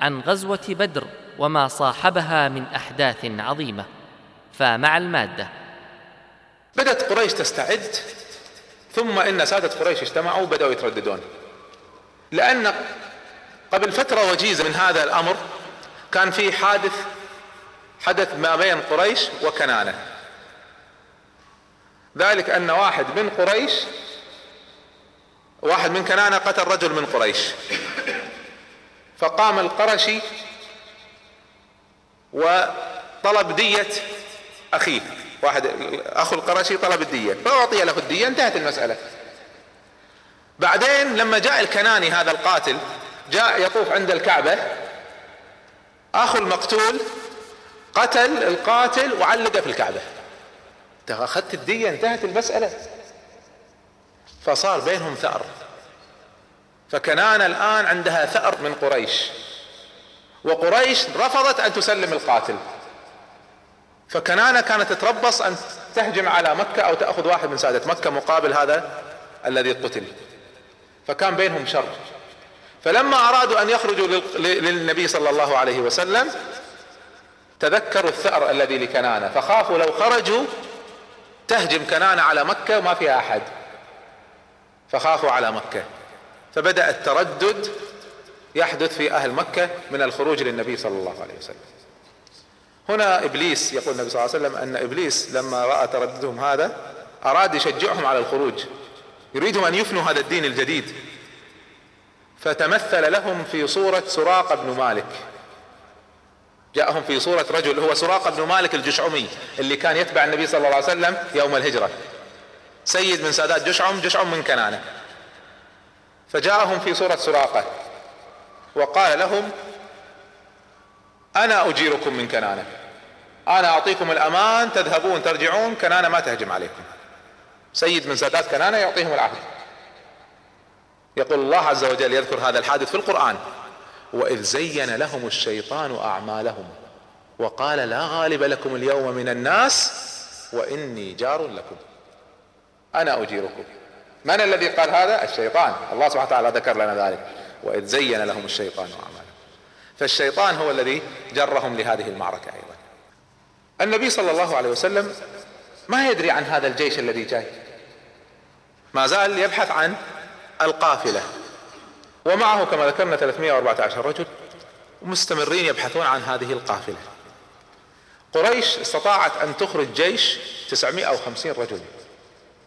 عن غزوة بدر وما صاحبها من أحداث عظيمة. فمع المادة. بدأت قريش تستعد ثم إن سادة قريش اجتمعوا وبداوا يترددون. لأن قبل فترة وجيزة من هذا الأمر كان في حادث حدث ما بين قريش وكنانة. ذلك أن واحد من قريش واحد من كنانة قتل رجل من قريش. فقام القرشي وطلب دية أخيه. واحد أخو القرشي طلب الدية. فأعطي له الدية انتهت المسألة. بعدين لما جاء الكناني هذا القاتل جاء يطوف عند الكعبة. أخو المقتول قتل القاتل وعلقه في الكعبة. أخذت الدية انتهت المسألة. فصار بينهم ثأر. فكنان الآن عندها ثأر من قريش. وقريش رفضت أن تسلم القاتل. فكنانة كانت تتربص أن تهجم على مكة أو تأخذ واحد من سادة مكة مقابل هذا الذي قتل. فكان بينهم شر. فلما أرادوا أن يخرجوا للنبي صلى الله عليه وسلم تذكروا الثأر الذي لكنانة فخافوا لو خرجوا تهجم كنانة على مكة وما فيها أحد. فخافوا على مكة. فبدأ التردد يحدث في أهل مكة من الخروج للنبي صلى الله عليه وسلم. هنا إبليس يقول النبي صلى الله عليه وسلم أن إبليس لما رأى ترددهم هذا أراد يشجعهم على الخروج يريدهم أن يفنوا هذا الدين الجديد. فتمثل لهم في صورة سراقة بن مالك. جاءهم في صورة رجل هو سراقة بن مالك الجشعمي اللي كان يتبع النبي صلى الله عليه وسلم يوم الهجرة. سيد من سادات جشعم جشعم من كنانة. فجاءهم في صورة سراقة وقال لهم أنا أجيركم من كنانة. أنا أعطيكم الأمان تذهبون ترجعون كنانة ما تهجم عليكم. سيد من سادات كنانة يعطيهم العهد يقول الله عز وجل يذكر هذا الحادث في القرآن. وإذ زين لهم الشيطان أعمالهم وقال لا غالب لكم اليوم من الناس وإني جار لكم. أنا أجيركم. من الذي قال هذا؟ الشيطان. الله سبحانه وتعالى ذكر لنا ذلك. وإذ زين لهم الشيطان أعمالهم. فالشيطان هو الذي جرهم لهذه المعركة أيضا. النبي صلى الله عليه وسلم ما يدري عن هذا الجيش الذي جاي. ما زال يبحث عن القافلة. ومعه كما ذكرنا 314 رجل مستمرين يبحثون عن هذه القافلة. قريش استطاعت أن تخرج جيش 950 رجل.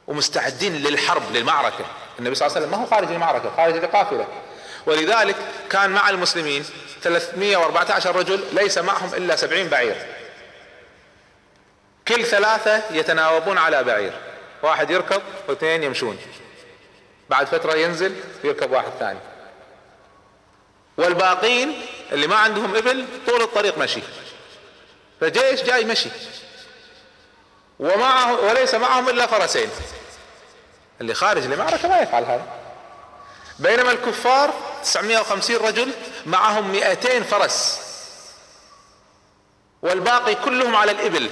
ومستعدين للحرب للمعركة. النبي صلى الله عليه وسلم ما هو خارج المعركة خارج لقافلة ولذلك كان مع المسلمين 314 رجل ليس معهم إلا 70 بعير. كل ثلاثة يتناوبون على بعير. واحد يركب واثنين يمشون. بعد فترة ينزل يركب واحد ثاني. والباقين اللي ما عندهم إبل طول الطريق مشي. فجيش جاي مشي. ومعه وليس معهم إلا فرسين. اللي خارج المعركة ما يفعل هذا. بينما الكفار 950 رجل معهم 200 فرس. والباقي كلهم على الإبل.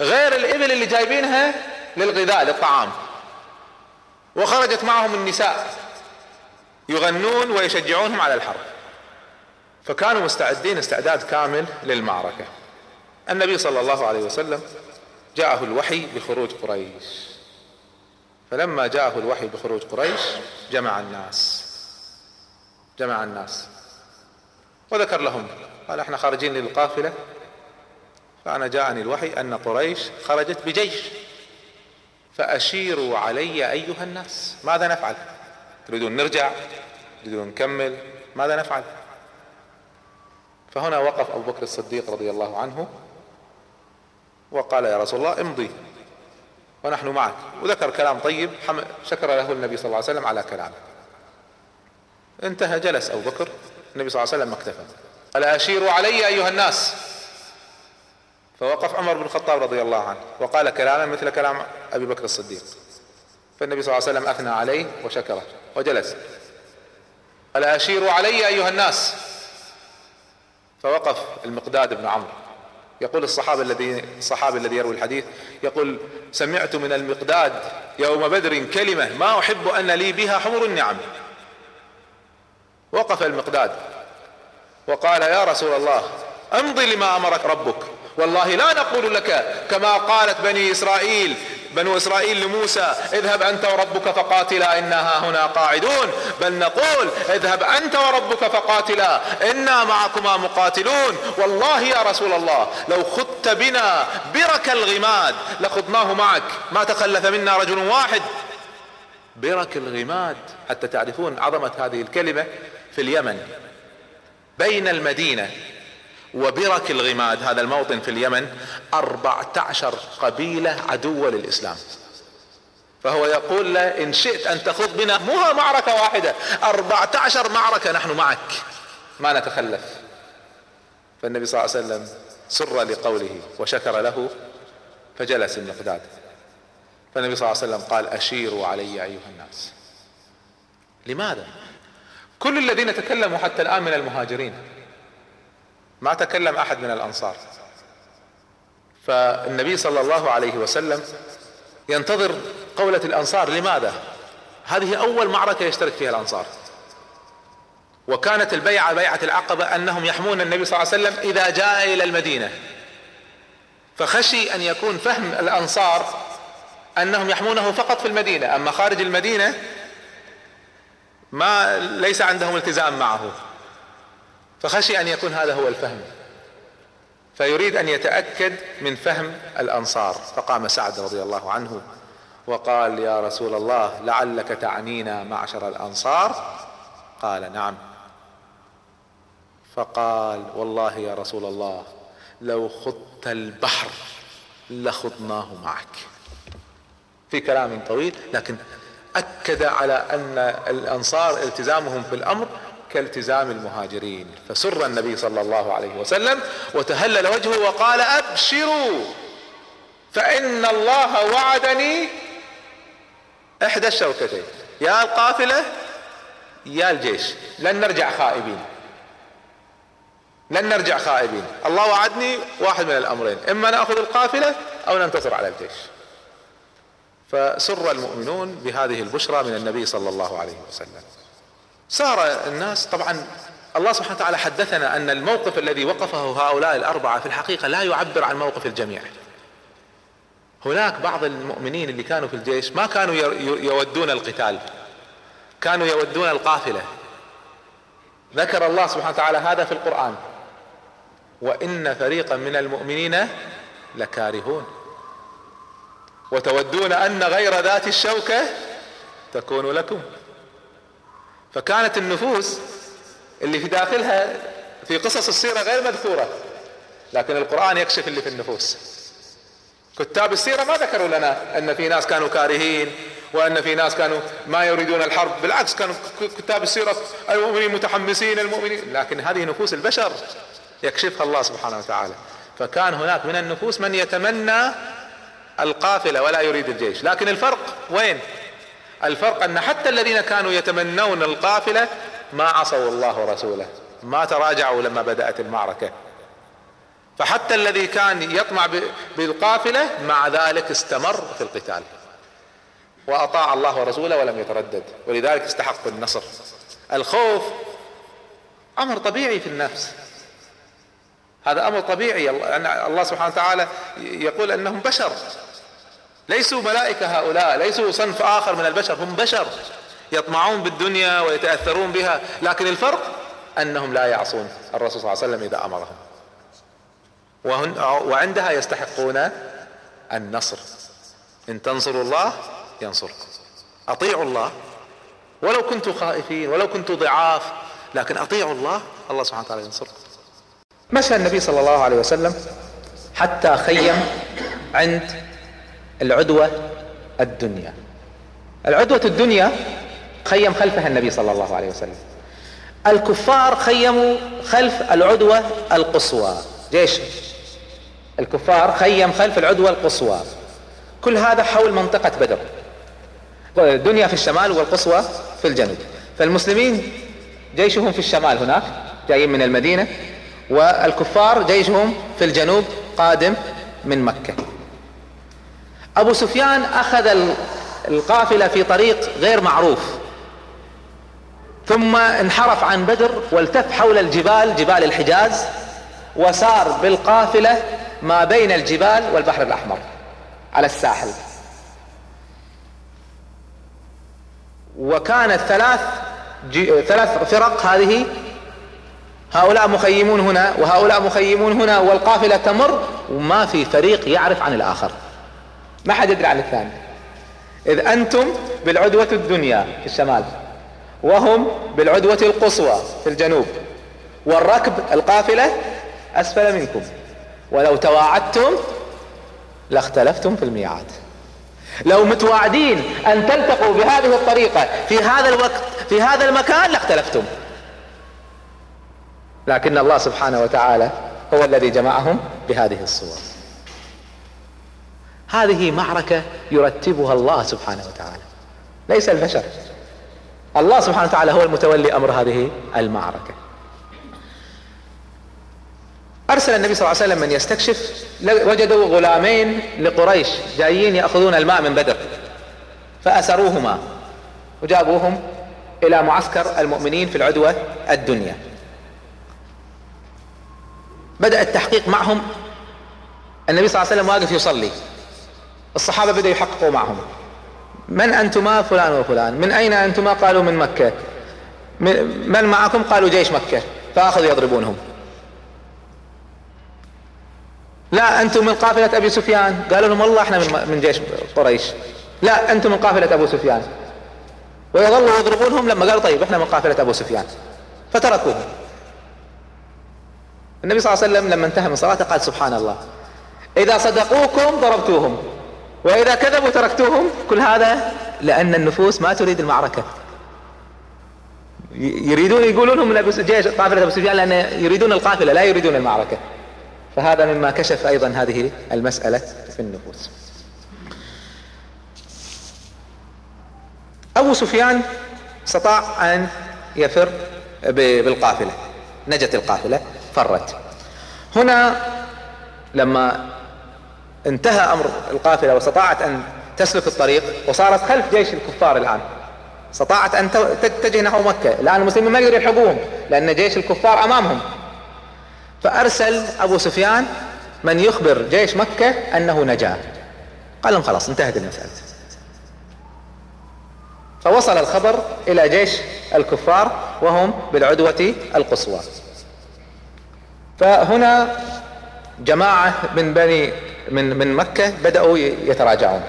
غير الإبل اللي جايبينها للغذاء للطعام. وخرجت معهم النساء. يغنون ويشجعونهم على الحرب. فكانوا مستعدين استعداد كامل للمعركة. النبي صلى الله عليه وسلم جاءه الوحي بخروج قريش. فلما جاءه الوحي بخروج قريش جمع الناس. جمع الناس. وذكر لهم قال إحنا خارجين للقافلة. فأنا جاءني الوحي أن قريش خرجت بجيش. فأشيروا علي أيها الناس. ماذا نفعل؟ تريدون نرجع؟ تريدون نكمل؟ ماذا نفعل؟ فهنا وقف أبو بكر الصديق رضي الله عنه وقال يا رسول الله امضي. ونحن معك. وذكر كلام طيب شكر له النبي صلى الله عليه وسلم على كلامه. انتهى جلس أبو بكر. النبي صلى الله عليه وسلم اكتفى. قال اشيروا علي أيها الناس؟ فوقف عمر بن الخطاب رضي الله عنه وقال كلاما مثل كلام أبي بكر الصديق. فالنبي صلى الله عليه وسلم أثنى عليه وشكره وجلس. قال اشيروا علي أيها الناس؟ فوقف المقداد بن عمرو. يقول الصحابي الذي الصحابي الذي يروي الحديث يقول سمعت من المقداد يوم بدر كلمة ما أحب أن لي بها حمر النعم. وقف المقداد وقال يا رسول الله أمضي لما أمرك ربك والله لا نقول لك كما قالت بني إسرائيل بنو إسرائيل لموسى اذهب أنت وربك فقاتلا إنا هنا قاعدون. بل نقول اذهب أنت وربك فقاتلا إنا معكما مقاتلون. والله يا رسول الله لو خدت بنا برك الغماد لخضناه معك. ما تخلف منا رجل واحد. برك الغماد حتى تعرفون عظمة هذه الكلمة في اليمن. بين المدينة وبرك الغماد هذا الموطن في اليمن أربعة عشر قبيلة عدوة للإسلام. فهو يقول له إن شئت أن تخوض بنا مو معركة واحدة أربعة عشر معركة نحن معك ما نتخلف. فالنبي صلى الله عليه وسلم سر لقوله وشكر له فجلس المقداد فالنبي صلى الله عليه وسلم قال أشيروا علي أيها الناس. لماذا؟ كل الذين تكلموا حتى الآن من المهاجرين. ما تكلم أحد من الأنصار. فالنبي صلى الله عليه وسلم ينتظر قولة الأنصار لماذا؟ هذه أول معركة يشترك فيها الأنصار. وكانت البيعة بيعة العقبة أنهم يحمون النبي صلى الله عليه وسلم إذا جاء إلى المدينة. فخشي أن يكون فهم الأنصار أنهم يحمونه فقط في المدينة. أما خارج المدينة ما ليس عندهم التزام معه. فخشي أن يكون هذا هو الفهم. فيريد أن يتأكد من فهم الأنصار. فقام سعد رضي الله عنه وقال يا رسول الله لعلك تعنينا معشر الأنصار؟ قال نعم. فقال والله يا رسول الله لو خضت البحر لخضناه معك. في كلام طويل لكن أكد على أن الأنصار التزامهم في الأمر كالتزام المهاجرين. فسر النبي صلى الله عليه وسلم وتهلل وجهه وقال أبشروا فإن الله وعدني إحدى الشوكتين يا القافلة يا الجيش. لن نرجع خائبين. لن نرجع خائبين. الله وعدني واحد من الأمرين إما نأخذ القافلة أو ننتصر على الجيش. فسر المؤمنون بهذه البشرى من النبي صلى الله عليه وسلم. صار الناس طبعا الله سبحانه وتعالى حدثنا أن الموقف الذي وقفه هؤلاء الأربعة في الحقيقة لا يعبر عن موقف الجميع. هناك بعض المؤمنين اللي كانوا في الجيش ما كانوا يودون القتال كانوا يودون القافلة. ذكر الله سبحانه وتعالى هذا في القرآن. وإن فريقا من المؤمنين لكارهون. وتودون أن غير ذات الشوكة تكون لكم. فكانت النفوس اللي في داخلها في قصص السيرة غير مذكورة لكن القرآن يكشف اللي في النفوس. كتاب السيرة ما ذكروا لنا أن في ناس كانوا كارهين وأن في ناس كانوا ما يريدون الحرب بالعكس كانوا كتاب السيرة المؤمنين متحمسين المؤمنين لكن هذه نفوس البشر يكشفها الله سبحانه وتعالى. فكان هناك من النفوس من يتمنى القافلة ولا يريد الجيش. لكن الفرق وين؟ الفرق أن حتى الذين كانوا يتمنون القافلة ما عصوا الله ورسوله ما تراجعوا لما بدأت المعركة. فحتى الذي كان يطمع بالقافلة مع ذلك استمر في القتال. وأطاع الله ورسوله ولم يتردد. ولذلك استحق النصر. الخوف أمر طبيعي في النفس. هذا أمر طبيعي. الله سبحانه وتعالى يقول أنهم بشر. ليسوا ملائكة هؤلاء ليسوا صنف آخر من البشر هم بشر يطمعون بالدنيا ويتأثرون بها لكن الفرق أنهم لا يعصون الرسول صلى الله عليه وسلم إذا أمرهم. وعندها يستحقون النصر. إن تنصروا الله ينصركم. أطيعوا الله. ولو كنتم خائفين ولو كنتم ضعاف لكن أطيعوا الله الله سبحانه وتعالى ينصركم. مشى النبي صلى الله عليه وسلم حتى خيم عند العدوة الدنيا. العدوة الدنيا خيم خلفها النبي صلى الله عليه وسلم. الكفار خيموا خلف العدوة القصوى. جيش. الكفار خيم خلف العدوة القصوى. كل هذا حول منطقة بدر. الدنيا في الشمال والقصوى في الجنوب. فالمسلمين جيشهم في الشمال هناك جايين من المدينة والكفار جيشهم في الجنوب قادم من مكة. أبو سفيان أخذ القافلة في طريق غير معروف. ثم انحرف عن بدر والتف حول الجبال جبال الحجاز وسار بالقافلة ما بين الجبال والبحر الأحمر على الساحل. وكانت ثلاث ثلاث فرق هذه. هؤلاء مخيمون هنا وهؤلاء مخيمون هنا والقافلة تمر وما في فريق يعرف عن الآخر. ما حد يدري عن الثاني. إذ أنتم بالعدوة الدنيا في الشمال وهم بالعدوة القصوى في الجنوب والركب القافلة أسفل منكم. ولو تواعدتم لاختلفتم في الميعاد. لو متواعدين أن تلتقوا بهذه الطريقة في هذا الوقت في هذا المكان لاختلفتم. لكن الله سبحانه وتعالى هو الذي جمعهم بهذه الصور. هذه معركة يرتبها الله سبحانه وتعالى. ليس البشر. الله سبحانه وتعالى هو المتولي أمر هذه المعركة. أرسل النبي صلى الله عليه وسلم من يستكشف. وجدوا غلامين لقريش جايين يأخذون الماء من بدر. فأسروهما. وجابوهم إلى معسكر المؤمنين في العدوة الدنيا. بدأ التحقيق معهم. النبي صلى الله عليه وسلم واقف يصلي. الصحابة بدأوا يحققوا معهم. من أنتما فلان وفلان؟ من أين أنتما؟ قالوا من مكة. من معكم؟ قالوا جيش مكة. فأخذوا يضربونهم. لا أنتم من قافلة أبي سفيان. قالوا لهم والله إحنا من جيش قريش. لا أنتم من قافلة أبو سفيان. ويظلوا يضربونهم لما قالوا طيب إحنا من قافلة أبو سفيان. فتركوهم. النبي صلى الله عليه وسلم لما انتهى من صلاته قال سبحان الله. إذا صدقوكم ضربتوهم. وإذا كذبوا تركتوهم؟ كل هذا لأن النفوس ما تريد المعركة. يريدون يقولون من أبو جيش قافلة أبو سفيان لأن يريدون القافلة لا يريدون المعركة. فهذا مما كشف أيضا هذه المسألة في النفوس. أبو سفيان استطاع أن يفر بالقافلة نجت القافلة فرت. هنا لما انتهى أمر القافله واستطاعت أن تسلك الطريق وصارت خلف جيش الكفار الآن. استطاعت أن تتجه نحو مكة. الآن المسلمين ما يقدروا يلحقوهم لأن جيش الكفار أمامهم. فأرسل أبو سفيان من يخبر جيش مكة أنه نجا. قال لهم خلاص انتهت المسألة. فوصل الخبر إلى جيش الكفار وهم بالعدوة القصوى. فهنا جماعة من بني من من مكة بدأوا يتراجعون.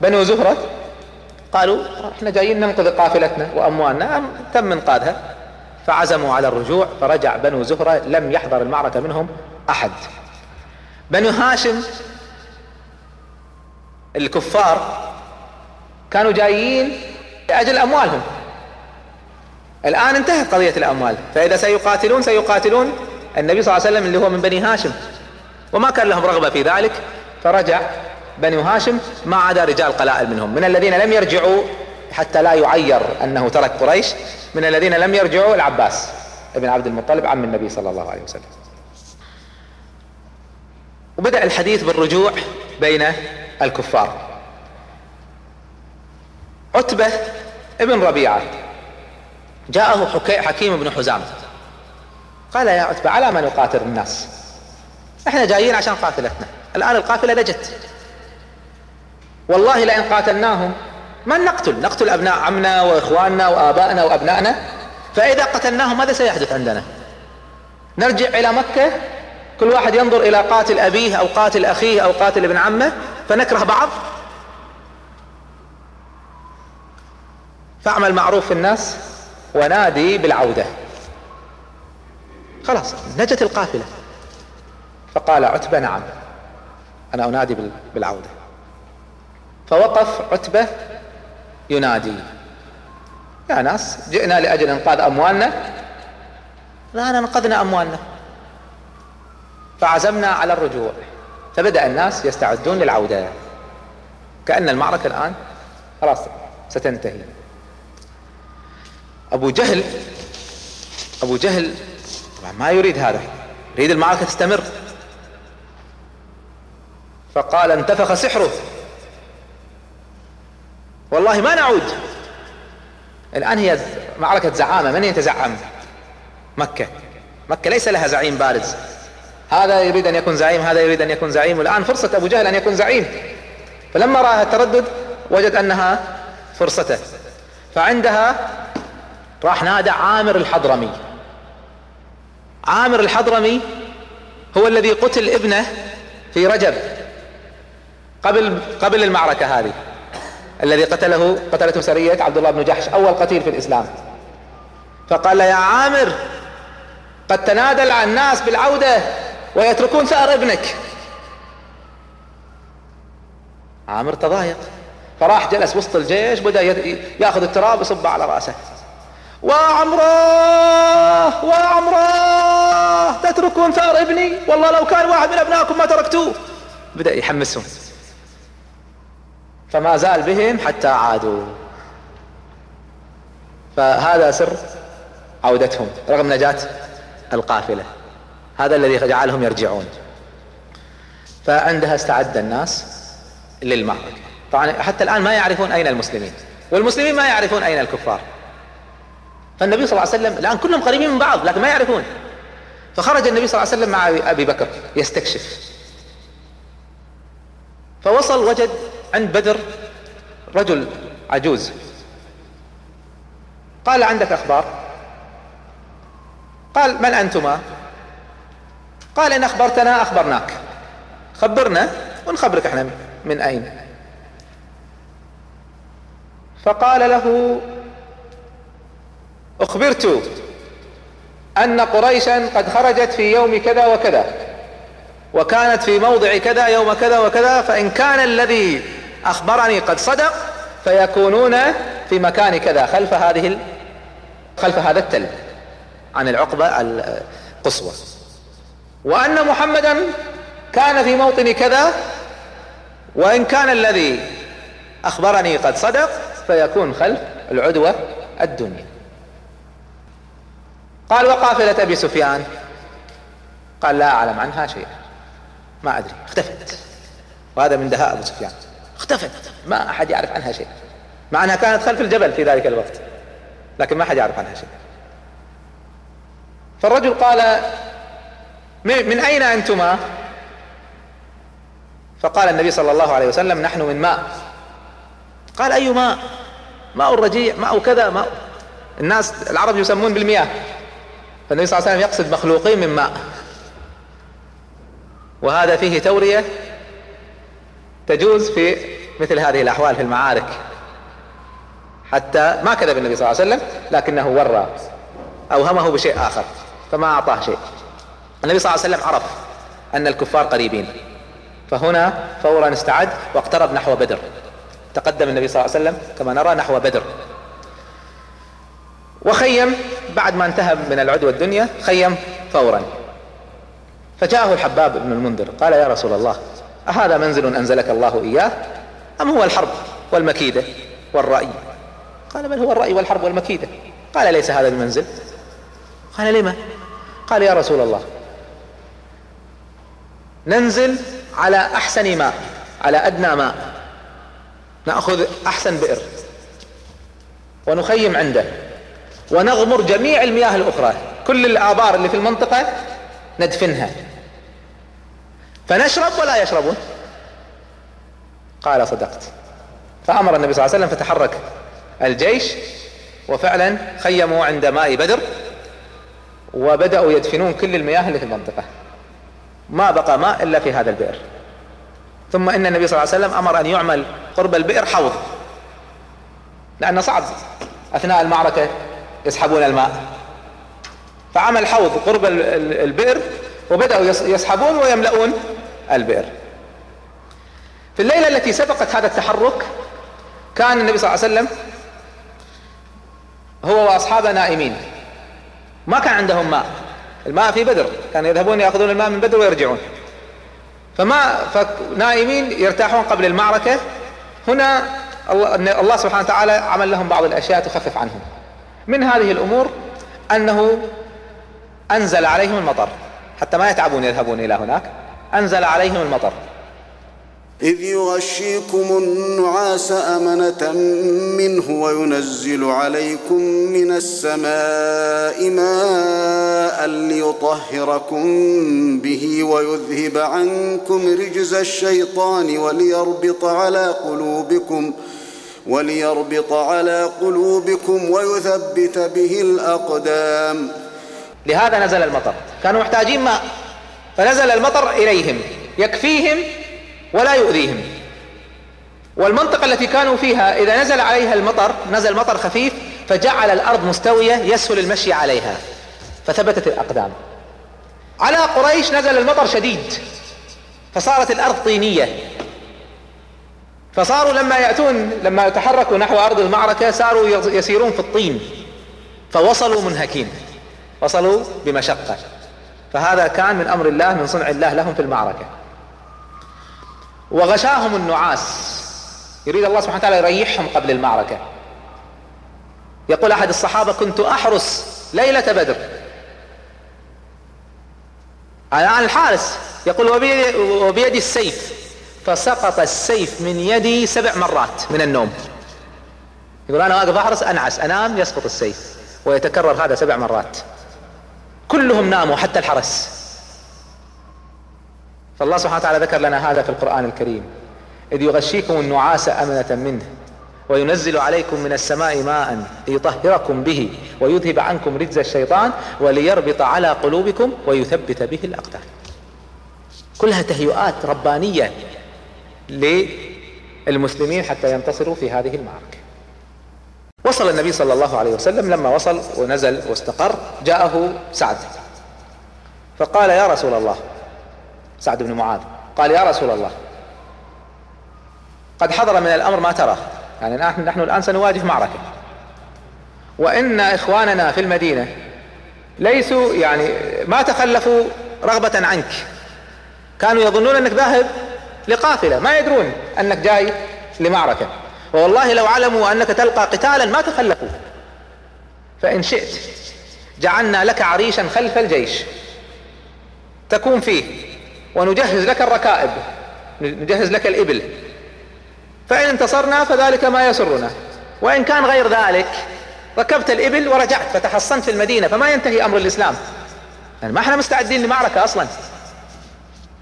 بنو زهرة قالوا إحنا جايين ننقذ قافلتنا وأموالنا. تم انقاذها فعزموا على الرجوع فرجع بنو زهرة لم يحضر المعركة منهم أحد. بنو هاشم الكفار كانوا جايين لأجل أموالهم. الآن انتهت قضية الأموال. فإذا سيقاتلون سيقاتلون النبي صلى الله عليه وسلم اللي هو من بني هاشم. وما كان لهم رغبة في ذلك فرجع بني هاشم ما عدا رجال قلائل منهم. من الذين لم يرجعوا حتى لا يعير أنه ترك قريش من الذين لم يرجعوا العباس ابن عبد المطلب عم النبي صلى الله عليه وسلم. وبدأ الحديث بالرجوع بين الكفار. عتبة ابن ربيعة. جاءه حكيم بن حزام. قال يا عتبة على ما نقاتل الناس؟ إحنا جايين عشان قافلتنا الآن القافلة نجت. والله لئن قاتلناهم من نقتل؟ نقتل أبناء عمنا وإخواننا وآبائنا وأبنائنا؟ فإذا قتلناهم ماذا سيحدث عندنا؟ نرجع إلى مكة كل واحد ينظر إلى قاتل أبيه أو قاتل أخيه أو قاتل ابن عمه فنكره بعض. فاعمل معروف في الناس ونادي بالعودة. خلاص نجت القافلة. فقال عتبة نعم. أنا أنادي بالعودة. فوقف عتبة ينادي. يا ناس جئنا لأجل إنقاذ أموالنا. الآن أنقذنا أموالنا. فعزمنا على الرجوع. فبدأ الناس يستعدون للعودة. كأن المعركة الآن خلاص ستنتهي. أبو جهل أبو جهل طبعا ما يريد هذا. يريد المعركة تستمر. فقال انتفخ سحره. والله ما نعود. الآن هي معركة زعامة. من يتزعم؟ مكة. مكة ليس لها زعيم بارز. هذا يريد أن يكون زعيم هذا يريد أن يكون زعيم. والآن فرصة أبو جهل أن يكون زعيم. فلما رأى التردد وجد أنها فرصته. فعندها راح نادى عامر الحضرمي. عامر الحضرمي هو الذي قتل ابنه في رجب. قبل قبل المعركة هذه الذي قتله قتلته سرية عبد الله بن جحش أول قتيل في الإسلام. فقال يا عامر قد تنادى الناس بالعودة ويتركون ثأر ابنك. عامر تضايق فراح جلس وسط الجيش بدأ يأخذ التراب يصبه على رأسه. وعمره وعمره تتركون ثار ابني؟ والله لو كان واحد من أبنائكم ما تركتوه. بدأ يحمسهم. فما زال بهم حتى عادوا. فهذا سر عودتهم رغم نجاة القافلة. هذا الذي جعلهم يرجعون. فعندها استعد الناس للمعركة. طبعا حتى الآن ما يعرفون أين المسلمين. والمسلمين ما يعرفون أين الكفار. فالنبي صلى الله عليه وسلم الآن كلهم قريبين من بعض لكن ما يعرفون. فخرج النبي صلى الله عليه وسلم مع أبي بكر يستكشف. فوصل وجد عند بدر رجل عجوز. قال عندك أخبار؟ قال من أنتما؟ قال إن أخبرتنا أخبرناك. خبرنا ونخبرك إحنا من أين. فقال له أخبرت أن قريشا قد خرجت في يوم كذا وكذا وكانت في موضع كذا يوم كذا وكذا فإن كان الذي أخبرني قد صدق فيكونون في مكان كذا خلف هذه خلف هذا التل عن العقبة القصوى. وأن محمدا كان في موطن كذا وإن كان الذي أخبرني قد صدق فيكون خلف العدوة الدنيا. قال وقافلة أبي سفيان. قال لا أعلم عنها شيئا. ما أدري. اختفت. وهذا من دهاء أبو سفيان. اختفت ما أحد يعرف عنها شيء. مع أنها كانت خلف الجبل في ذلك الوقت. لكن ما أحد يعرف عنها شيء. فالرجل قال من أين أنتما؟ فقال النبي صلى الله عليه وسلم نحن من ماء. قال أي ماء؟ ماء الرجيع ماء كذا ماء. الناس العرب يسمون بالمياه. فالنبي صلى الله عليه وسلم يقصد مخلوقين من ماء. وهذا فيه تورية تجوز في مثل هذه الأحوال في المعارك. حتى ما كذب النبي صلى الله عليه وسلم لكنه ورى أوهمه بشيء آخر فما أعطاه شيء. النبي صلى الله عليه وسلم عرف أن الكفار قريبين. فهنا فورا استعد واقترب نحو بدر. تقدم النبي صلى الله عليه وسلم كما نرى نحو بدر. وخيم بعد ما انتهى من العدوى الدنيا خيم فورا. فجاءه الحباب بن المنذر قال يا رسول الله أهذا منزل أنزلك الله إياه؟ أم هو الحرب والمكيدة والرأي؟ قال بل هو الرأي والحرب والمكيدة. قال ليس هذا المنزل قال لما؟ قال يا رسول الله ننزل على أحسن ماء على أدنى ماء. نأخذ أحسن بئر ونخيم عنده ونغمر جميع المياه الأخرى. كل الآبار اللي في المنطقة ندفنها. فنشرب ولا يشربون؟ قال صدقت. فأمر النبي صلى الله عليه وسلم فتحرك الجيش وفعلا خيموا عند ماء بدر وبدأوا يدفنون كل المياه اللي في المنطقة. ما بقى ماء إلا في هذا البئر. ثم إن النبي صلى الله عليه وسلم أمر أن يعمل قرب البئر حوض. لأنه صعب أثناء المعركة يسحبون الماء. فعمل حوض قرب البئر وبدأوا يسحبون ويملؤون البئر. في الليلة التي سبقت هذا التحرك كان النبي صلى الله عليه وسلم هو وأصحابه نائمين. ما كان عندهم ماء. الماء في بدر. كانوا يذهبون يأخذون الماء من بدر ويرجعون. فما فنائمين يرتاحون قبل المعركة. هنا الله سبحانه وتعالى عمل لهم بعض الأشياء تخفف عنهم. من هذه الأمور أنه أنزل عليهم المطر. حتى ما يتعبون يذهبون إلى هناك. أنزل عليهم المطر. إذ يغشيكم النعاس أمنة منه وينزل عليكم من السماء ماء ليطهركم به ويذهب عنكم رجز الشيطان وليربط على قلوبكم وليربط على قلوبكم ويثبت به الأقدام. لهذا نزل المطر. كانوا محتاجين ماء. فنزل المطر إليهم. يكفيهم ولا يؤذيهم. والمنطقة التي كانوا فيها إذا نزل عليها المطر نزل مطر خفيف فجعل الأرض مستوية يسهل المشي عليها. فثبتت الأقدام. على قريش نزل المطر شديد. فصارت الأرض طينية. فصاروا لما يأتون لما يتحركوا نحو أرض المعركة صاروا يسيرون في الطين. فوصلوا منهكين. وصلوا بمشقة. فهذا كان من أمر الله من صنع الله لهم في المعركة. وغشاهم النعاس. يريد الله سبحانه وتعالى يريحهم قبل المعركة. يقول أحد الصحابة كنت أحرس ليلة بدر. الآن الحارس. يقول وبيدي, وبيدي السيف. فسقط السيف من يدي سبع مرات من النوم. يقول أنا واقف أحرس أنعس أنام يسقط السيف. ويتكرر هذا سبع مرات. كلهم ناموا حتى الحرس. فالله سبحانه وتعالى ذكر لنا هذا في القرآن الكريم. إذ يغشيكم النعاس أمنة منه وينزل عليكم من السماء ماء ليطهركم به ويذهب عنكم رجز الشيطان وليربط على قلوبكم ويثبت به الأقدام. كلها تهيئات ربانية للمسلمين حتى ينتصروا في هذه المعركة. وصل النبي صلى الله عليه وسلم لما وصل ونزل واستقر جاءه سعد. فقال يا رسول الله سعد بن معاذ. قال يا رسول الله قد حضر من الأمر ما ترى. يعني نحن, نحن الآن سنواجه معركة. وإن إخواننا في المدينة ليسوا يعني ما تخلفوا رغبة عنك. كانوا يظنون أنك ذاهب لقافلة ما يدرون أنك جاي لمعركة. والله لو علموا أنك تلقى قتالا ما تخلفوا. فإن شئت جعلنا لك عريشا خلف الجيش. تكون فيه ونجهز لك الركائب نجهز لك الإبل. فإن انتصرنا فذلك ما يسرنا. وإن كان غير ذلك ركبت الإبل ورجعت فتحصنت في المدينة فما ينتهي أمر الإسلام. يعني ما إحنا مستعدين لمعركة أصلا.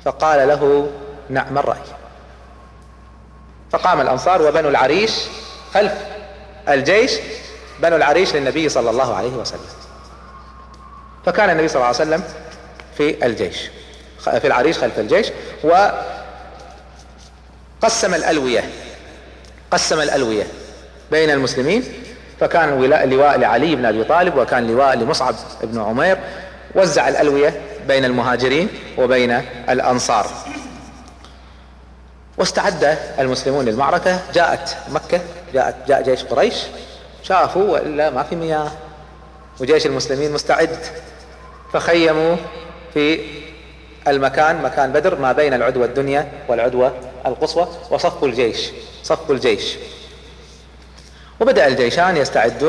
فقال له نعم الرأي. فقام الأنصار وبنو العريش خلف الجيش بنو العريش للنبي صلى الله عليه وسلم. فكان النبي صلى الله عليه وسلم في الجيش. في العريش خلف الجيش وقسم الألوية قسم الألوية بين المسلمين فكان لواء لعلي بن أبي طالب وكان لواء لمصعب بن عمير وزع الألوية بين المهاجرين وبين الأنصار. واستعد المسلمون للمعركة جاءت مكة جاءت جاء جيش قريش شافوا وإلا ما في مياه وجيش المسلمين مستعد فخيموا في المكان مكان بدر ما بين العدوى الدنيا والعدوى القصوى وصفوا الجيش صفوا الجيش. وبدأ الجيشان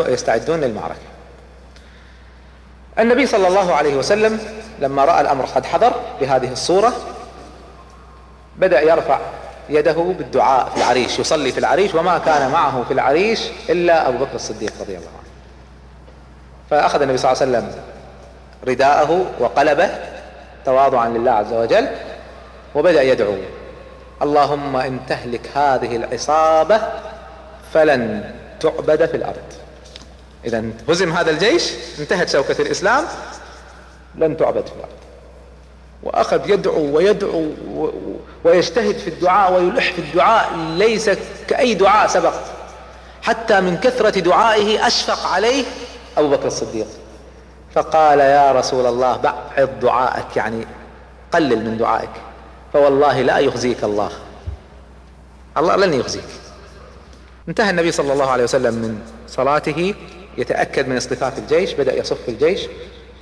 يستعدون للمعركة. النبي صلى الله عليه وسلم لما رأى الأمر قد حضر بهذه الصورة بدأ يرفع يده بالدعاء في العريش يصلي في العريش وما كان معه في العريش إلا أبو بكر الصديق رضي الله عنه. فأخذ النبي صلى الله عليه وسلم رداءه وقلبه تواضعا لله عز وجل وبدأ يدعو. اللهم إن تهلك هذه العصابة فلن تعبد في الأرض. اذا هزم هذا الجيش انتهت شوكة الإسلام لن تعبد في الأرض. وأخذ يدعو ويدعو ويجتهد في الدعاء ويلح في الدعاء ليس كأي دعاء سبق. حتى من كثرة دعائه أشفق عليه أبو بكر الصديق. فقال يا رسول الله بعض دعائك يعني قلل من دعائك. فوالله لا يخزيك الله. الله لن يخزيك. انتهى النبي صلى الله عليه وسلم من صلاته يتأكد من اصطفاف الجيش بدأ يصف الجيش.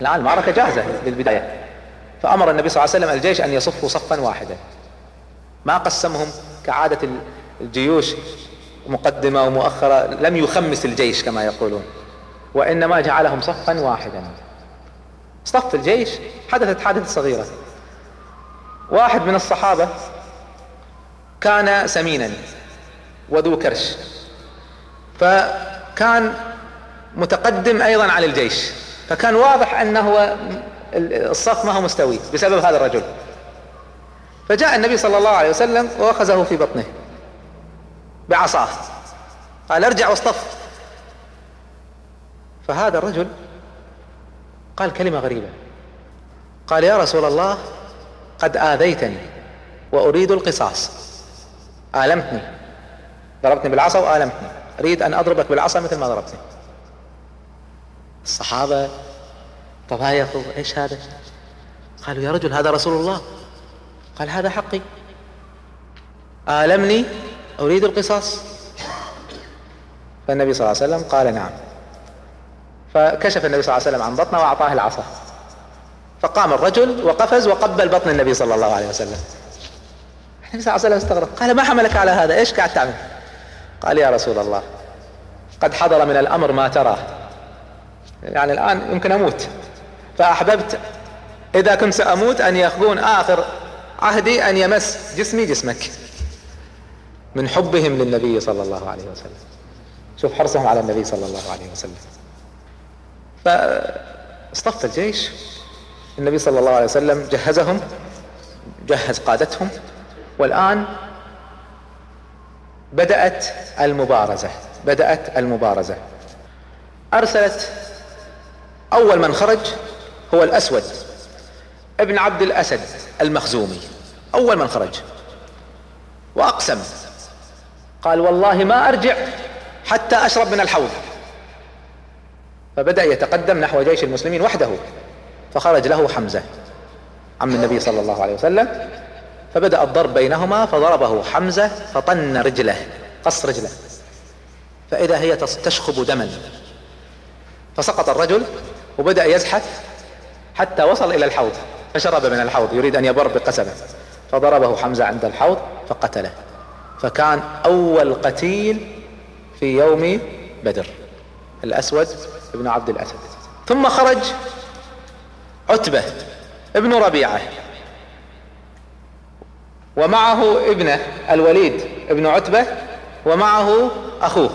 الآن المعركة جاهزة للبداية. فأمر النبي صلى الله عليه وسلم الجيش أن يصفوا صفا واحدا. ما قسمهم؟ كعادة الجيوش مقدمة ومؤخرة لم يخمس الجيش كما يقولون. وإنما جعلهم صفا واحدا. صف الجيش حدثت حادثة صغيرة. واحد من الصحابة كان سمينا وذو كرش. فكان متقدم أيضا على الجيش. فكان واضح أنه الصف ما هو مستوي بسبب هذا الرجل. فجاء النبي صلى الله عليه وسلم وأخذه في بطنه بعصاه. قال ارجع واصطف. فهذا الرجل قال كلمة غريبة. قال يا رسول الله قد آذيتني وأريد القصاص. آلمتني. ضربتني بالعصا وآلمتني. أريد أن أضربك بالعصا مثل ما ضربتني. الصحابة تضايقوا إيش هذا؟ قالوا يا رجل هذا رسول الله. قال هذا حقي. آلمني أريد القصاص. فالنبي صلى الله عليه وسلم قال نعم. فكشف النبي صلى الله عليه وسلم عن بطنه وأعطاه العصا. فقام الرجل وقفز وقبل بطن النبي صلى الله عليه وسلم. النبي صلى الله عليه وسلم استغرب قال ما حملك على هذا؟ إيش قاعد تعمل؟ قال يا رسول الله قد حضر من الأمر ما ترى يعني الآن يمكن أموت. فأحببت إذا كنت ساموت أن يكون آخر عهدي أن يمس جسمي جسمك. من حبهم للنبي صلى الله عليه وسلم. شوف حرصهم على النبي صلى الله عليه وسلم. فاصطف الجيش. النبي صلى الله عليه وسلم جهزهم جهز قادتهم والآن بدأت المبارزة بدأت المبارزة. أرسلت أول من خرج هو الأسود ابن عبد الأسد المخزومي أول من خرج. وأقسم قال والله ما أرجع حتى أشرب من الحوض. فبدأ يتقدم نحو جيش المسلمين وحده فخرج له حمزة عم النبي صلى الله عليه وسلم. فبدأ الضرب بينهما فضربه حمزة فطن رجله قص رجله. فإذا هي تشخب دما. فسقط الرجل وبدأ يزحف حتى وصل إلى الحوض فشرب من الحوض يريد أن يبر بقسمه. فضربه حمزة عند الحوض فقتله. فكان أول قتيل في يوم بدر. الأسود ابن عبد الأسد. ثم خرج عتبة ابن ربيعة. ومعه ابنه الوليد ابن عتبة ومعه أخوه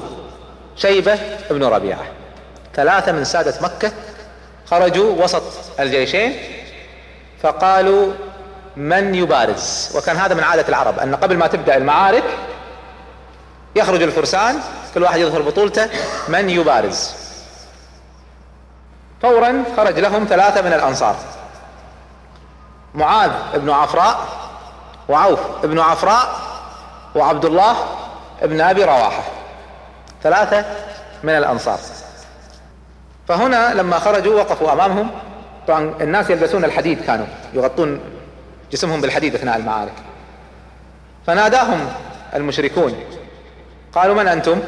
شيبة ابن ربيعة. ثلاثة من سادة مكة خرجوا وسط الجيشين فقالوا من يبارز؟ وكان هذا من عادة العرب أن قبل ما تبدأ المعارك يخرج الفرسان كل واحد يظهر بطولته من يبارز؟ فورا خرج لهم ثلاثة من الأنصار. معاذ بن عفراء وعوف بن عفراء وعبد الله بن أبي رواحة. ثلاثة من الأنصار. فهنا لما خرجوا وقفوا أمامهم طبعا الناس يلبسون الحديد كانوا يغطون جسمهم بالحديد أثناء المعارك. فناداهم المشركون قالوا من أنتم؟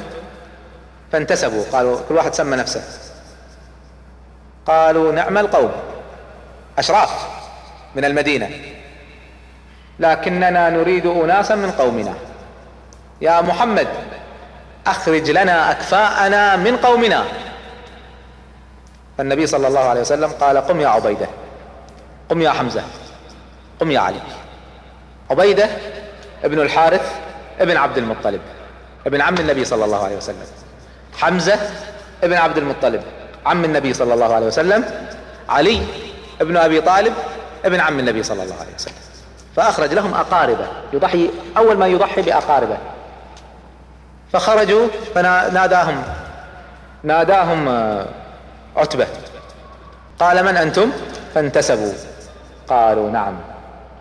فانتسبوا قالوا كل واحد سمى نفسه. قالوا نعم القوم أشراف من المدينة. لكننا نريد اناسا من قومنا. يا محمد أخرج لنا أكفاءنا من قومنا. فالنبي صلى الله عليه وسلم قال قم يا عبيدة قم يا حمزة قم يا علي. عبيدة ابن الحارث ابن عبد المطلب ابن عم النبي صلى الله عليه وسلم. حمزة ابن عبد المطلب. عم النبي صلى الله عليه وسلم علي ابن أبي طالب ابن عم النبي صلى الله عليه وسلم. فأخرج لهم أقاربه يضحي أول ما يضحي بأقاربه. فخرجوا فناداهم ناداهم آه، عتبة. قال من أنتم؟ فانتسبوا. قالوا نعم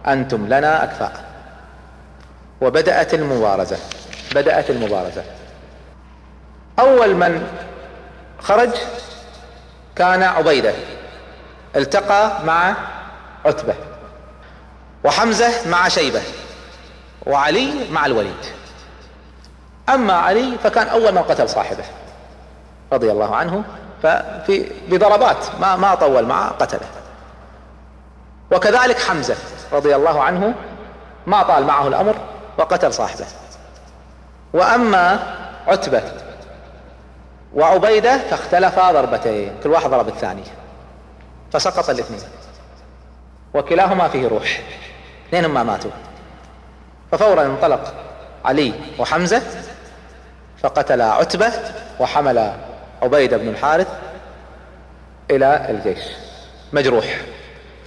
أنتم لنا أكفاء. وبدأت المبارزة بدأت المبارزة. أول من خرج كان عبيدة. التقى مع عتبة. وحمزة مع شيبة. وعلي مع الوليد. أما علي فكان أول من قتل صاحبه رضي الله عنه ففي بضربات ما ما طول معه قتله. وكذلك حمزة رضي الله عنه ما طال معه الأمر وقتل صاحبه. وأما عتبة وعبيدة فاختلفا ضربتين كل واحد ضرب الثاني. فسقط الاثنين. وكلاهما فيه روح. اثنينهم ما ماتوا. ففورا انطلق علي وحمزة فقتل عتبة وحمل عبيدة بن الحارث إلى الجيش. مجروح.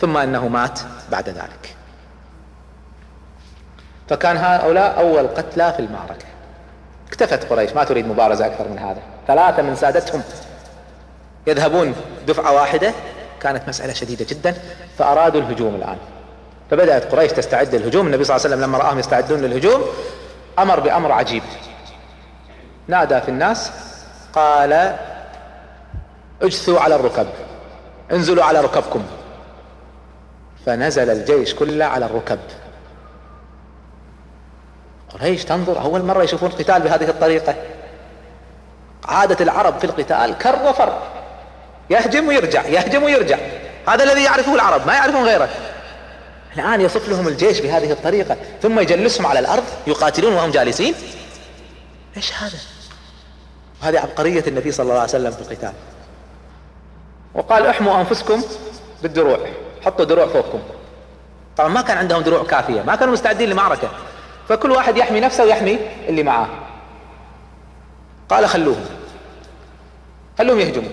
ثم إنه مات بعد ذلك. فكان هؤلاء أول قتلى في المعركة. اكتفت قريش ما تريد مبارزة أكثر من هذا. ثلاثة من سادتهم يذهبون دفعة واحدة كانت مسألة شديدة جدا فأرادوا الهجوم الآن. فبدأت قريش تستعد للهجوم. النبي صلى الله عليه وسلم لما رآهم يستعدون للهجوم أمر بأمر عجيب. نادى في الناس قال اجثوا على الركب انزلوا على ركبكم. فنزل الجيش كله على الركب. قريش تنظر أول مرة يشوفون القتال بهذه الطريقة. عادة العرب في القتال كر وفر. يهجم ويرجع يهجم ويرجع. هذا الذي يعرفه العرب ما يعرفون غيره. الآن يصف لهم الجيش بهذه الطريقة ثم يجلسهم على الأرض يقاتلون وهم جالسين. إيش هذا؟ وهذه عبقرية النبي صلى الله عليه وسلم في القتال. وقال احموا أنفسكم بالدروع حطوا دروع فوقكم. طبعا ما كان عندهم دروع كافية ما كانوا مستعدين لمعركة. فكل واحد يحمي نفسه ويحمي اللي معاه. قال خلوهم. خلوهم يهجموا.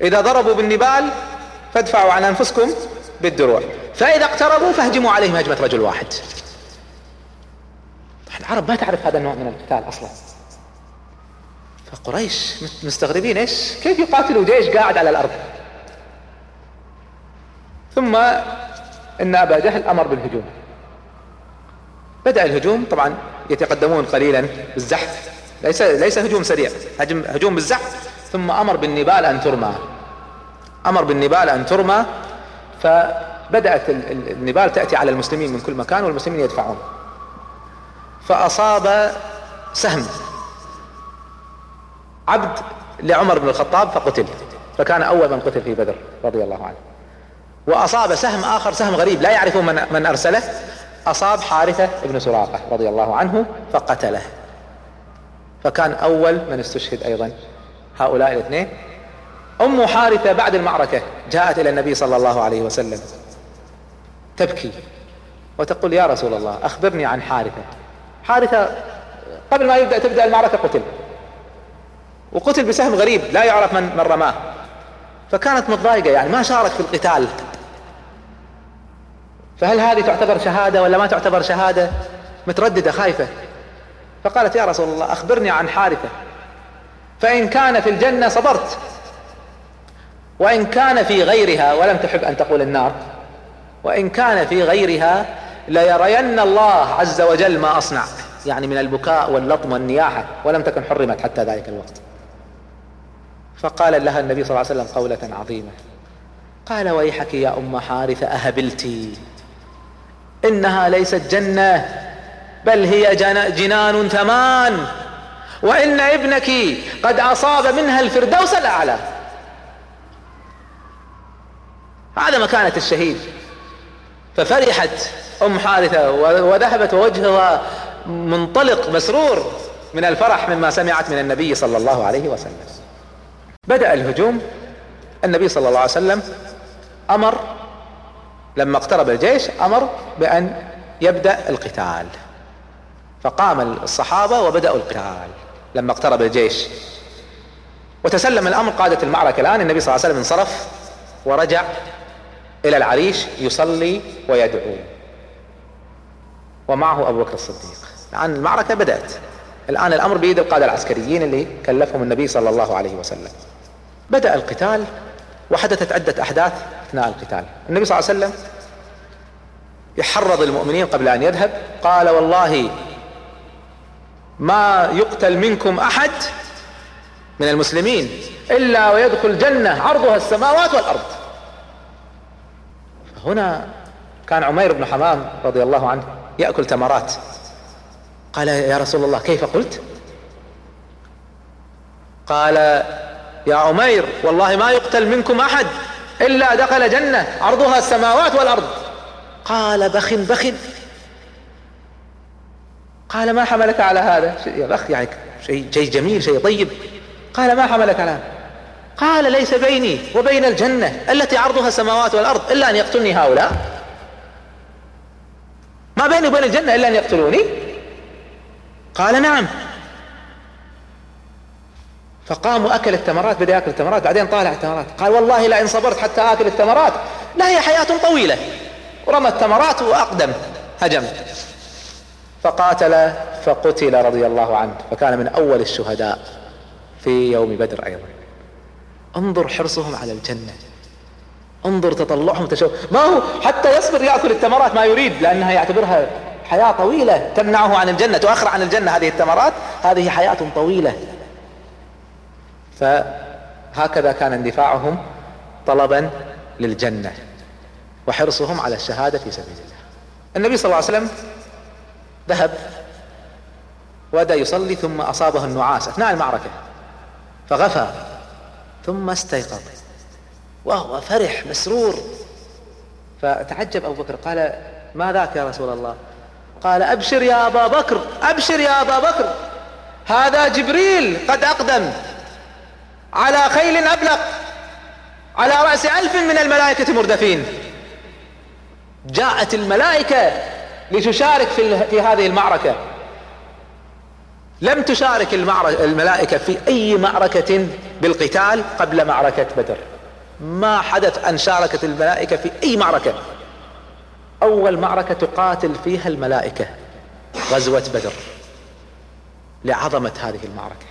إذا ضربوا بالنبال فادفعوا عن أنفسكم بالدروع. فإذا اقتربوا فاهجموا عليهم هجمة رجل واحد. العرب ما تعرف هذا النوع من القتال أصلا. فقريش مستغربين إيش؟ كيف يقاتلوا جيش قاعد على الأرض؟ ثم إن أبا جهل أمر بالهجوم. بدأ الهجوم طبعا يتقدمون قليلا بالزحف. ليس ليس هجوم سريع هجوم هجوم بالزحف. ثم أمر بالنبال أن ترمى. أمر بالنبال أن ترمى فبدأت النبال تأتي على المسلمين من كل مكان والمسلمين يدفعون. فأصاب سهم. عبد لعمر بن الخطاب فقتل فكان أول من قتل في بدر رضي الله عنه. وأصاب سهم آخر سهم غريب لا يعرفون من, من أرسله. أصاب حارثة بن سراقة رضي الله عنه فقتله. فكان أول من استشهد أيضا هؤلاء الاثنين. أم حارثة بعد المعركة جاءت إلى النبي صلى الله عليه وسلم تبكي وتقول يا رسول الله أخبرني عن حارثة. حارثة قبل ما يبدأ تبدأ المعركة قتل. وقتل بسهم غريب لا يعرف من, من رماه. فكانت متضايقة يعني ما شارك في القتال. فهل هذه تعتبر شهادة ولا ما تعتبر شهادة؟ مترددة خايفة. فقالت يا رسول الله أخبرني عن حارثة فإن كان في الجنة صبرت. وإن كان في غيرها ولم تحب أن تقول النار. وإن كان في غيرها ليرين الله عز وجل ما أصنع. يعني من البكاء واللطم والنياحة ولم تكن حرمت حتى ذلك الوقت. فقال لها النبي صلى الله عليه وسلم قولة عظيمة. قال ويحك يا أم حارثة أهبلتي. إنها ليست جنة بل هي جنان ثمان. وإن ابنك قد أصاب منها الفردوس الأعلى. هذا مكانة الشهيد. ففرحت أم حارثة وذهبت ووجهها منطلق مسرور من الفرح مما سمعت من النبي صلى الله عليه وسلم. بدأ الهجوم. النبي صلى الله عليه وسلم أمر لما اقترب الجيش أمر بأن يبدأ القتال. فقام الصحابة وبدأوا القتال. لما اقترب الجيش وتسلم الأمر قادة المعركة الآن النبي صلى الله عليه وسلم انصرف ورجع إلى العريش يصلي ويدعو. ومعه أبو بكر الصديق. الآن المعركة بدأت. الآن الأمر بيد القادة العسكريين اللي كلفهم النبي صلى الله عليه وسلم. بدأ القتال. وحدثت عدة أحداث أثناء القتال. النبي صلى الله عليه وسلم يحرض المؤمنين قبل أن يذهب قال والله ما يقتل منكم أحد من المسلمين إلا ويدخل جنة عرضها السماوات والأرض. هنا كان عمير بن حمام رضي الله عنه يأكل تمرات. قال يا رسول الله كيف قلت؟ قال يا عمير والله ما يقتل منكم أحد إلا دخل جنة عرضها السماوات والأرض. قال بخ بخ قال ما حملك على هذا؟ يا بخ يعني شيء شيء جميل شيء طيب. قال ما حملك على هذا قال ليس بيني وبين الجنة التي عرضها السماوات والأرض إلا أن يقتلني هؤلاء. ما بيني وبين الجنة إلا أن يقتلوني؟ قال نعم. فقام واكل التمرات بدأ يأكل التمرات بعدين طالع التمرات. قال والله لئن صبرت حتى آكل التمرات لا هي حياة طويلة. ورمى التمرات وأقدم هجم. فقاتل فقتل رضي الله عنه فكان من أول الشهداء في يوم بدر أيضا. انظر حرصهم على الجنة. انظر تطلعهم تشوف ما هو حتى يصبر يأكل التمرات ما يريد لأنها يعتبرها حياة طويلة تمنعه عن الجنة تؤخر عن الجنة هذه التمرات. هذه حياة طويلة. فهكذا كان اندفاعهم طلبا للجنة وحرصهم على الشهادة في سبيل الله. النبي صلى الله عليه وسلم ذهب وبدأ يصلي ثم أصابه النعاس أثناء المعركة فغفى ثم استيقظ وهو فرح مسرور. فتعجب أبو بكر قال ما ذاك يا رسول الله؟ قال أبشر يا أبا بكر أبشر يا أبا بكر هذا جبريل قد أقدم. على خيل أبلق على رأس ألف من الملائكة مردفين. جاءت الملائكة لتشارك في, في هذه المعركة. لم تشارك الملائكة في أي معركة بالقتال قبل معركة بدر. ما حدث أن شاركت الملائكة في أي معركة. أول معركة تقاتل فيها الملائكة غزوة بدر لعظمة هذه المعركة.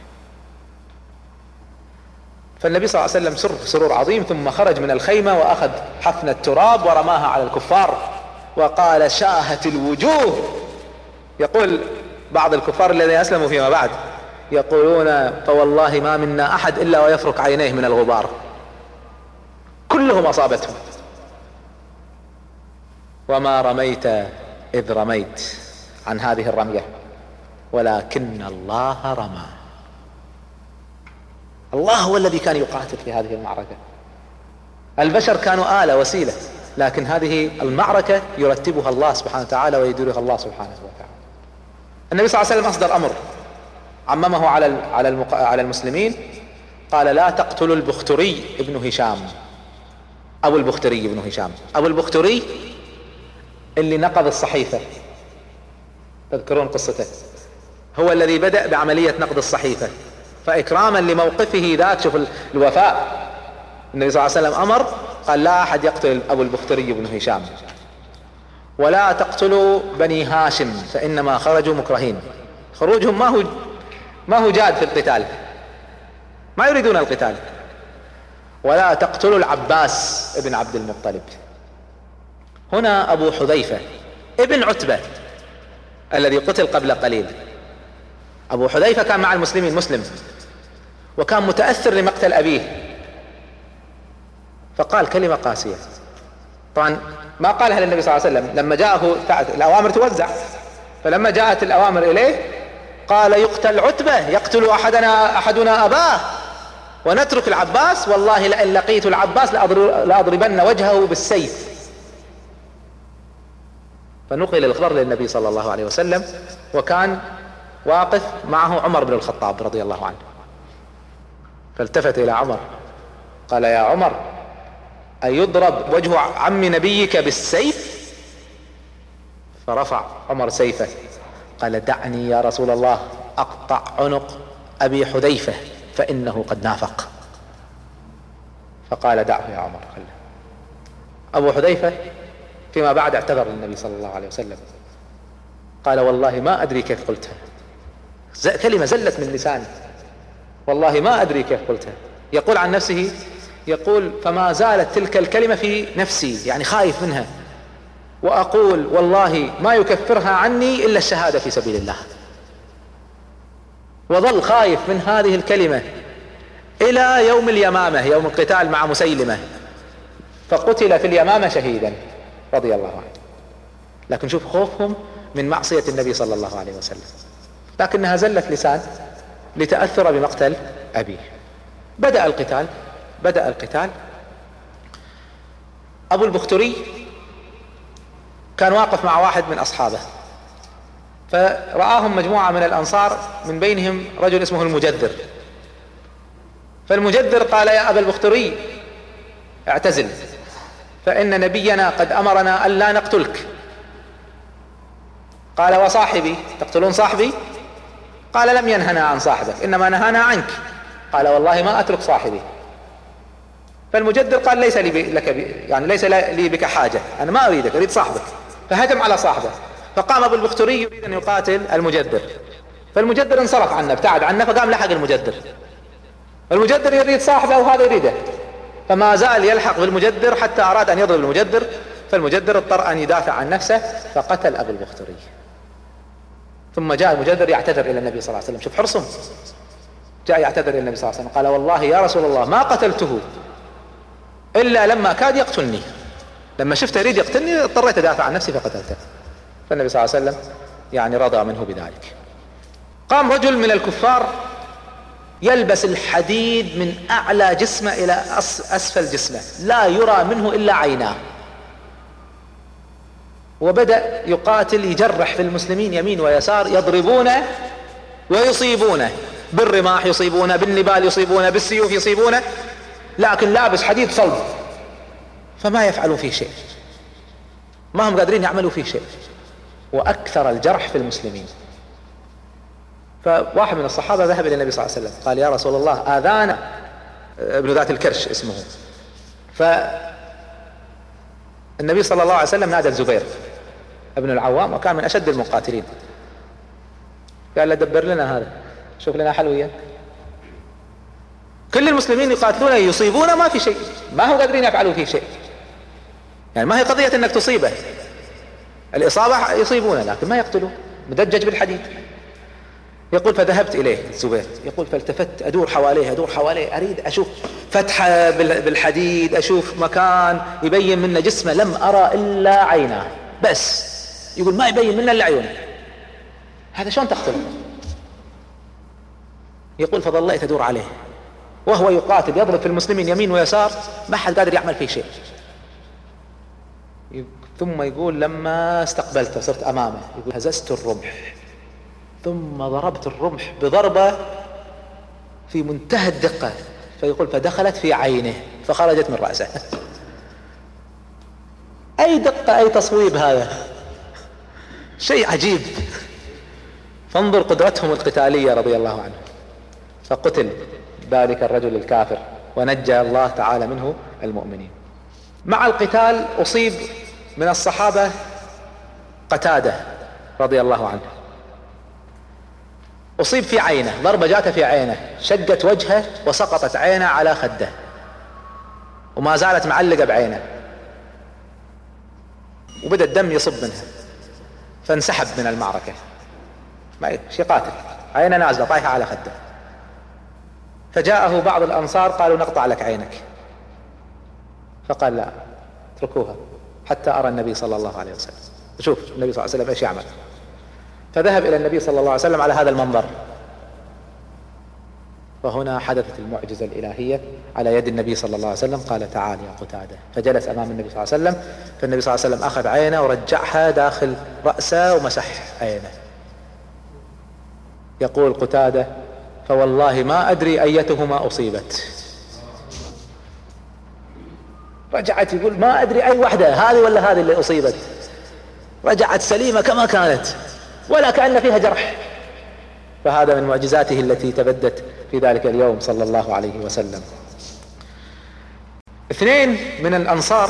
فالنبي صلى الله عليه وسلم سر سرور عظيم ثم خرج من الخيمة وأخذ حفن التراب ورماها على الكفار وقال شاهت الوجوه. يقول بعض الكفار الذين أسلموا فيما بعد يقولون فوالله ما منا أحد إلا ويفرك عينيه من الغبار. كلهم أصابتهم. وما رميت إذ رميت عن هذه الرمية ولكن الله رمى. الله هو الذي كان يقاتل في هذه المعركة. البشر كانوا آلة وسيلة لكن هذه المعركة يرتبها الله سبحانه وتعالى ويديرها الله سبحانه وتعالى. النبي صلى الله عليه وسلم أصدر أمر عممه على على على المسلمين قال لا تقتلوا البختري ابن هشام. أبو البختري ابن هشام. أبو البختري اللي نقض الصحيفة. تذكرون قصته. هو الذي بدأ بعملية نقد الصحيفة. فإكراما لموقفه ذاك. شوف الوفاء. النبي صلى الله عليه وسلم أمر قال لا أحد يقتل أبو البختري بن هشام. ولا تقتلوا بني هاشم فإنما خرجوا مكرهين. خروجهم ما هو ما هو جاد في القتال. ما يريدون القتال. ولا تقتلوا العباس ابن عبد المطلب. هنا أبو حذيفة ابن عتبة الذي قتل قبل قليل. أبو حذيفة كان مع المسلمين مسلم. وكان متأثر لمقتل أبيه. فقال كلمة قاسية. طبعا ما قالها للنبي صلى الله عليه وسلم. لما جاءه الأوامر توزع. فلما جاءت الأوامر إليه قال يقتل عتبة يقتل أحدنا أحدنا أباه. ونترك العباس والله لئن لقيت العباس لأضربن وجهه بالسيف. فنقل الخبر للنبي صلى الله عليه وسلم وكان واقف معه عمر بن الخطاب رضي الله عنه. فالتفت إلى عمر. قال يا عمر أيضرب وجه عم نبيك بالسيف؟ فرفع عمر سيفه. قال دعني يا رسول الله أقطع عنق أبي حذيفة فإنه قد نافق. فقال دعه يا عمر خله أبو حذيفة فيما بعد اعتذر للنبي صلى الله عليه وسلم. قال والله ما أدري كيف قلتها. كلمة زلت من لساني. والله ما أدري كيف قلتها. يقول عن نفسه يقول فما زالت تلك الكلمة في نفسي يعني خايف منها. وأقول والله ما يكفرها عني إلا الشهادة في سبيل الله. وظل خايف من هذه الكلمة إلى يوم اليمامة يوم القتال مع مسيلمة. فقتل في اليمامة شهيدا رضي الله عنه. لكن شوف خوفهم من معصية النبي صلى الله عليه وسلم. لكنها زلت لسان لتأثر بمقتل أبيه. بدأ القتال بدأ القتال. أبو البختري كان واقف مع واحد من أصحابه فرآهم مجموعة من الأنصار من بينهم رجل اسمه المجدر فالمجدر قال يا أبا البختري اعتزل فإن نبينا قد أمرنا ألا نقتلك. قال وصاحبي تقتلون صاحبي؟ قال لم ينهنا عن صاحبك إنما نهانا عنك. قال والله ما أترك صاحبي. فالمجدر قال ليس لي لك يعني ليس لي بك حاجة أنا ما أريدك أريد صاحبك. فهجم على صاحبه. فقام أبو البختري يريد أن يقاتل المجدر. فالمجدر انصرف عنه ابتعد عنه فقام لحق المجدر. المجدر يريد صاحبه وهذا يريده. فما زال يلحق بالمجدر حتى أراد أن يضرب المجدر. فالمجدر اضطر أن يدافع عن نفسه فقتل أبو البختري. ثم جاء المجدر يعتذر إلى النبي صلى الله عليه وسلم. شوف حرصهم. جاء يعتذر إلى النبي صلى الله عليه وسلم. قال والله يا رسول الله ما قتلته إلا لما كاد يقتلني. لما شفته يريد يقتلني اضطريت أدافع عن نفسي فقتلته. فالنبي صلى الله عليه وسلم يعني رضى منه بذلك. قام رجل من الكفار يلبس الحديد من أعلى جسمه إلى أسفل جسمه. لا يرى منه إلا عيناه. وبدأ يقاتل يجرح في المسلمين يمين ويسار يضربونه ويصيبونه بالرماح يصيبونه بالنبال يصيبونه بالسيوف يصيبونه لكن لابس حديد صلب. فما يفعلوا فيه شيء. ما هم قادرين يعملوا فيه شيء. وأكثر الجرح في المسلمين. فواحد من الصحابة ذهب إلى النبي صلى الله عليه وسلم. قال يا رسول الله آذانا. ابن ذات الكرش اسمه. فالنبي صلى الله عليه وسلم نادى الزبير. ابن العوام وكان من أشد المقاتلين. قال له دبر لنا هذا شوف لنا حل كل المسلمين يقاتلون يصيبون ما في شيء ما هم قادرين يفعلوا فيه شيء. يعني ما هي قضية إنك تصيبه. الإصابة يصيبونه لكن ما يقتلوه مدجج بالحديد. يقول فذهبت إليه الزبير. يقول فالتفت أدور حواليه أدور حواليه أريد أشوف فتحة بالحديد أشوف مكان يبين منه جسمه. لم أرى إلا عيناه. بس. يقول ما يبين منه إلا عيونه. هذا شلون تقتله؟ يقول فظليت أدور عليه. وهو يقاتل يضرب في المسلمين يمين ويسار ما حد قادر يعمل فيه شيء. ثم يقول لما استقبلته صرت أمامه. يقول هززت الرمح. ثم ضربت الرمح بضربة في منتهى الدقة. فيقول فدخلت في عينه فخرجت من رأسه. أي دقة أي تصويب هذا؟ شيء عجيب. فانظر قدرتهم القتالية رضي الله عنه. فقتل ذلك الرجل الكافر ونجى الله تعالى منه المؤمنين. مع القتال أصيب من الصحابة قتادة رضي الله عنه. أصيب في عينه ضربة جاته في عينه شقت وجهه وسقطت عينه على خده. وما زالت معلقة بعينه. وبدأ الدم يصب منها. فانسحب من المعركة. ما يقاتل عينه نازلة طايحة على خده. فجاءه بعض الأنصار قالوا نقطع لك عينك. فقال لا اتركوها حتى أرى النبي صلى الله عليه وسلم. شوف النبي صلى الله عليه وسلم إيش يعمل. فذهب إلى النبي صلى الله عليه وسلم على هذا المنظر. وهنا حدثت المعجزة الإلهية على يد النبي صلى الله عليه وسلم. قال تعال يا قتادة. فجلس أمام النبي صلى الله عليه وسلم. فالنبي صلى الله عليه وسلم أخذ عينه ورجعها داخل رأسه ومسح عينه. يقول قتادة فوالله ما أدري أيتهما أصيبت. رجعت يقول ما أدري أي وحدة هذه ولا هذه اللي أصيبت. رجعت سليمة كما كانت ولا كأن فيها جرح. فهذا من معجزاته التي تبدت في ذلك اليوم صلى الله عليه وسلم. اثنين من الأنصار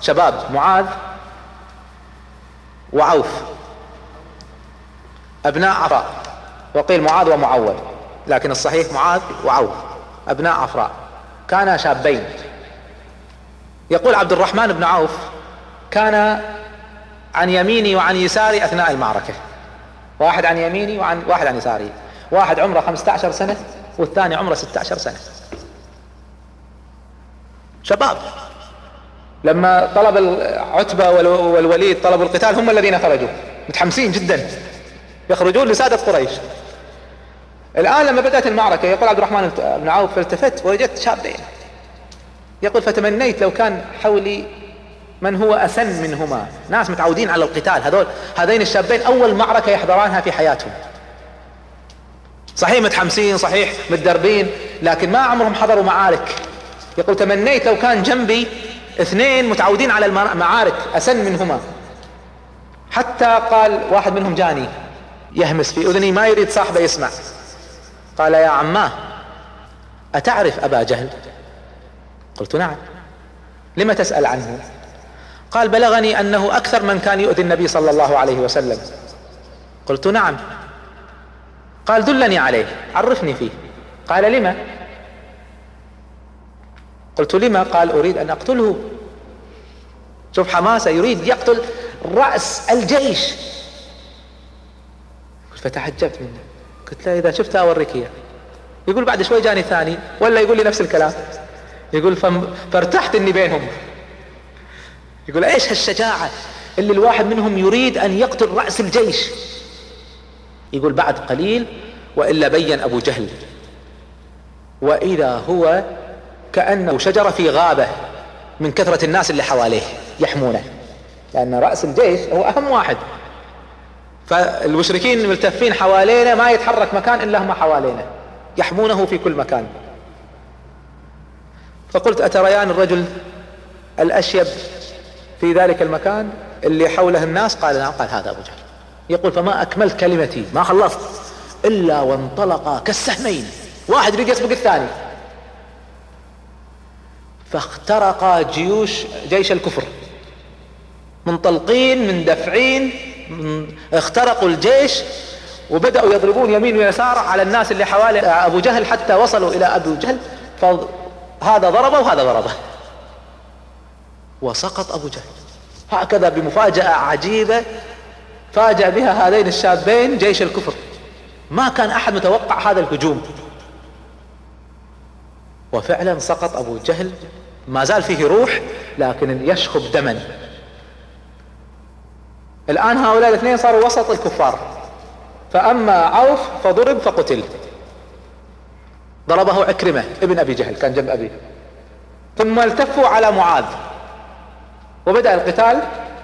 شباب معاذ وعوف أبناء عفراء وقيل معاذ ومعول لكن الصحيح معاذ وعوف أبناء عفراء كانا شابين. يقول عبد الرحمن بن عوف كان عن يميني وعن يساري أثناء المعركة. واحد عن يميني وعن واحد عن يساري. واحد عمره 15 سنة والثاني عمره 16 سنة. شباب لما طلب العتبة والوليد طلبوا القتال هم الذين خرجوا. متحمسين جدا. يخرجون لسادة قريش. الآن لما بدأت المعركة يقول عبد الرحمن بن عوف فالتفت ووجدت شابين. يقول فتمنيت لو كان حولي من هو أسن منهما. ناس متعودين على القتال هذول هذين الشابين أول معركة يحضرانها في حياتهم. صحيح متحمسين صحيح متدربين لكن ما عمرهم حضروا معارك. يقول تمنيت لو كان جنبي اثنين متعودين على المعارك أسن منهما. حتى قال واحد منهم جاني يهمس في أذني ما يريد صاحبه يسمع. قال يا عماه أتعرف أبا جهل؟ قلت نعم. لم تسأل عنه؟ قال بلغني أنه أكثر من كان يؤذي النبي صلى الله عليه وسلم. قلت نعم. قال دلني عليه عرفني فيه. قال لما؟ قلت لما؟ قال أريد أن أقتله. شوف حماسة يريد يقتل رأس الجيش. فتعجبت منه. قلت له إذا شفتها أوريك إياه. يقول بعد شوي جاني ثاني ولا يقول لي نفس الكلام. يقول فارتحت إني بينهم. يقول إيش هالشجاعة اللي الواحد منهم يريد أن يقتل رأس الجيش؟ يقول بعد قليل وإلا بين أبو جهل. وإذا هو كأنه شجرة في غابة من كثرة الناس اللي حواليه يحمونه لأن رأس الجيش هو أهم واحد. فالمشركين ملتفين حوالينا ما يتحرك مكان إلا هم حوالينا يحمونه في كل مكان. فقلت أتريان الرجل الأشيب؟ في ذلك المكان اللي حوله الناس قال نعم قال هذا أبو جهل. يقول فما أكملت كلمتي ما خلصت إلا وانطلقا كالسهمين. واحد يريد يسبق الثاني. فاخترقا جيوش جيش الكفر. منطلقين مندفعين من اخترقوا الجيش وبدأوا يضربون يمين ويسار على الناس اللي حوالي أبو جهل حتى وصلوا إلى أبو جهل. فهذا ضربه وهذا ضربه. وسقط أبو جهل. هكذا بمفاجأة عجيبة فاجأ بها هذين الشابين جيش الكفر. ما كان أحد متوقع هذا الهجوم. وفعلا سقط أبو جهل. ما زال فيه روح لكن يشخب دما. الآن هؤلاء الاثنين صاروا وسط الكفار. فأما عوف فضرب فقتل. ضربه عكرمة ابن أبي جهل كان جنب أبيه. ثم التفوا على معاذ. وبدأ القتال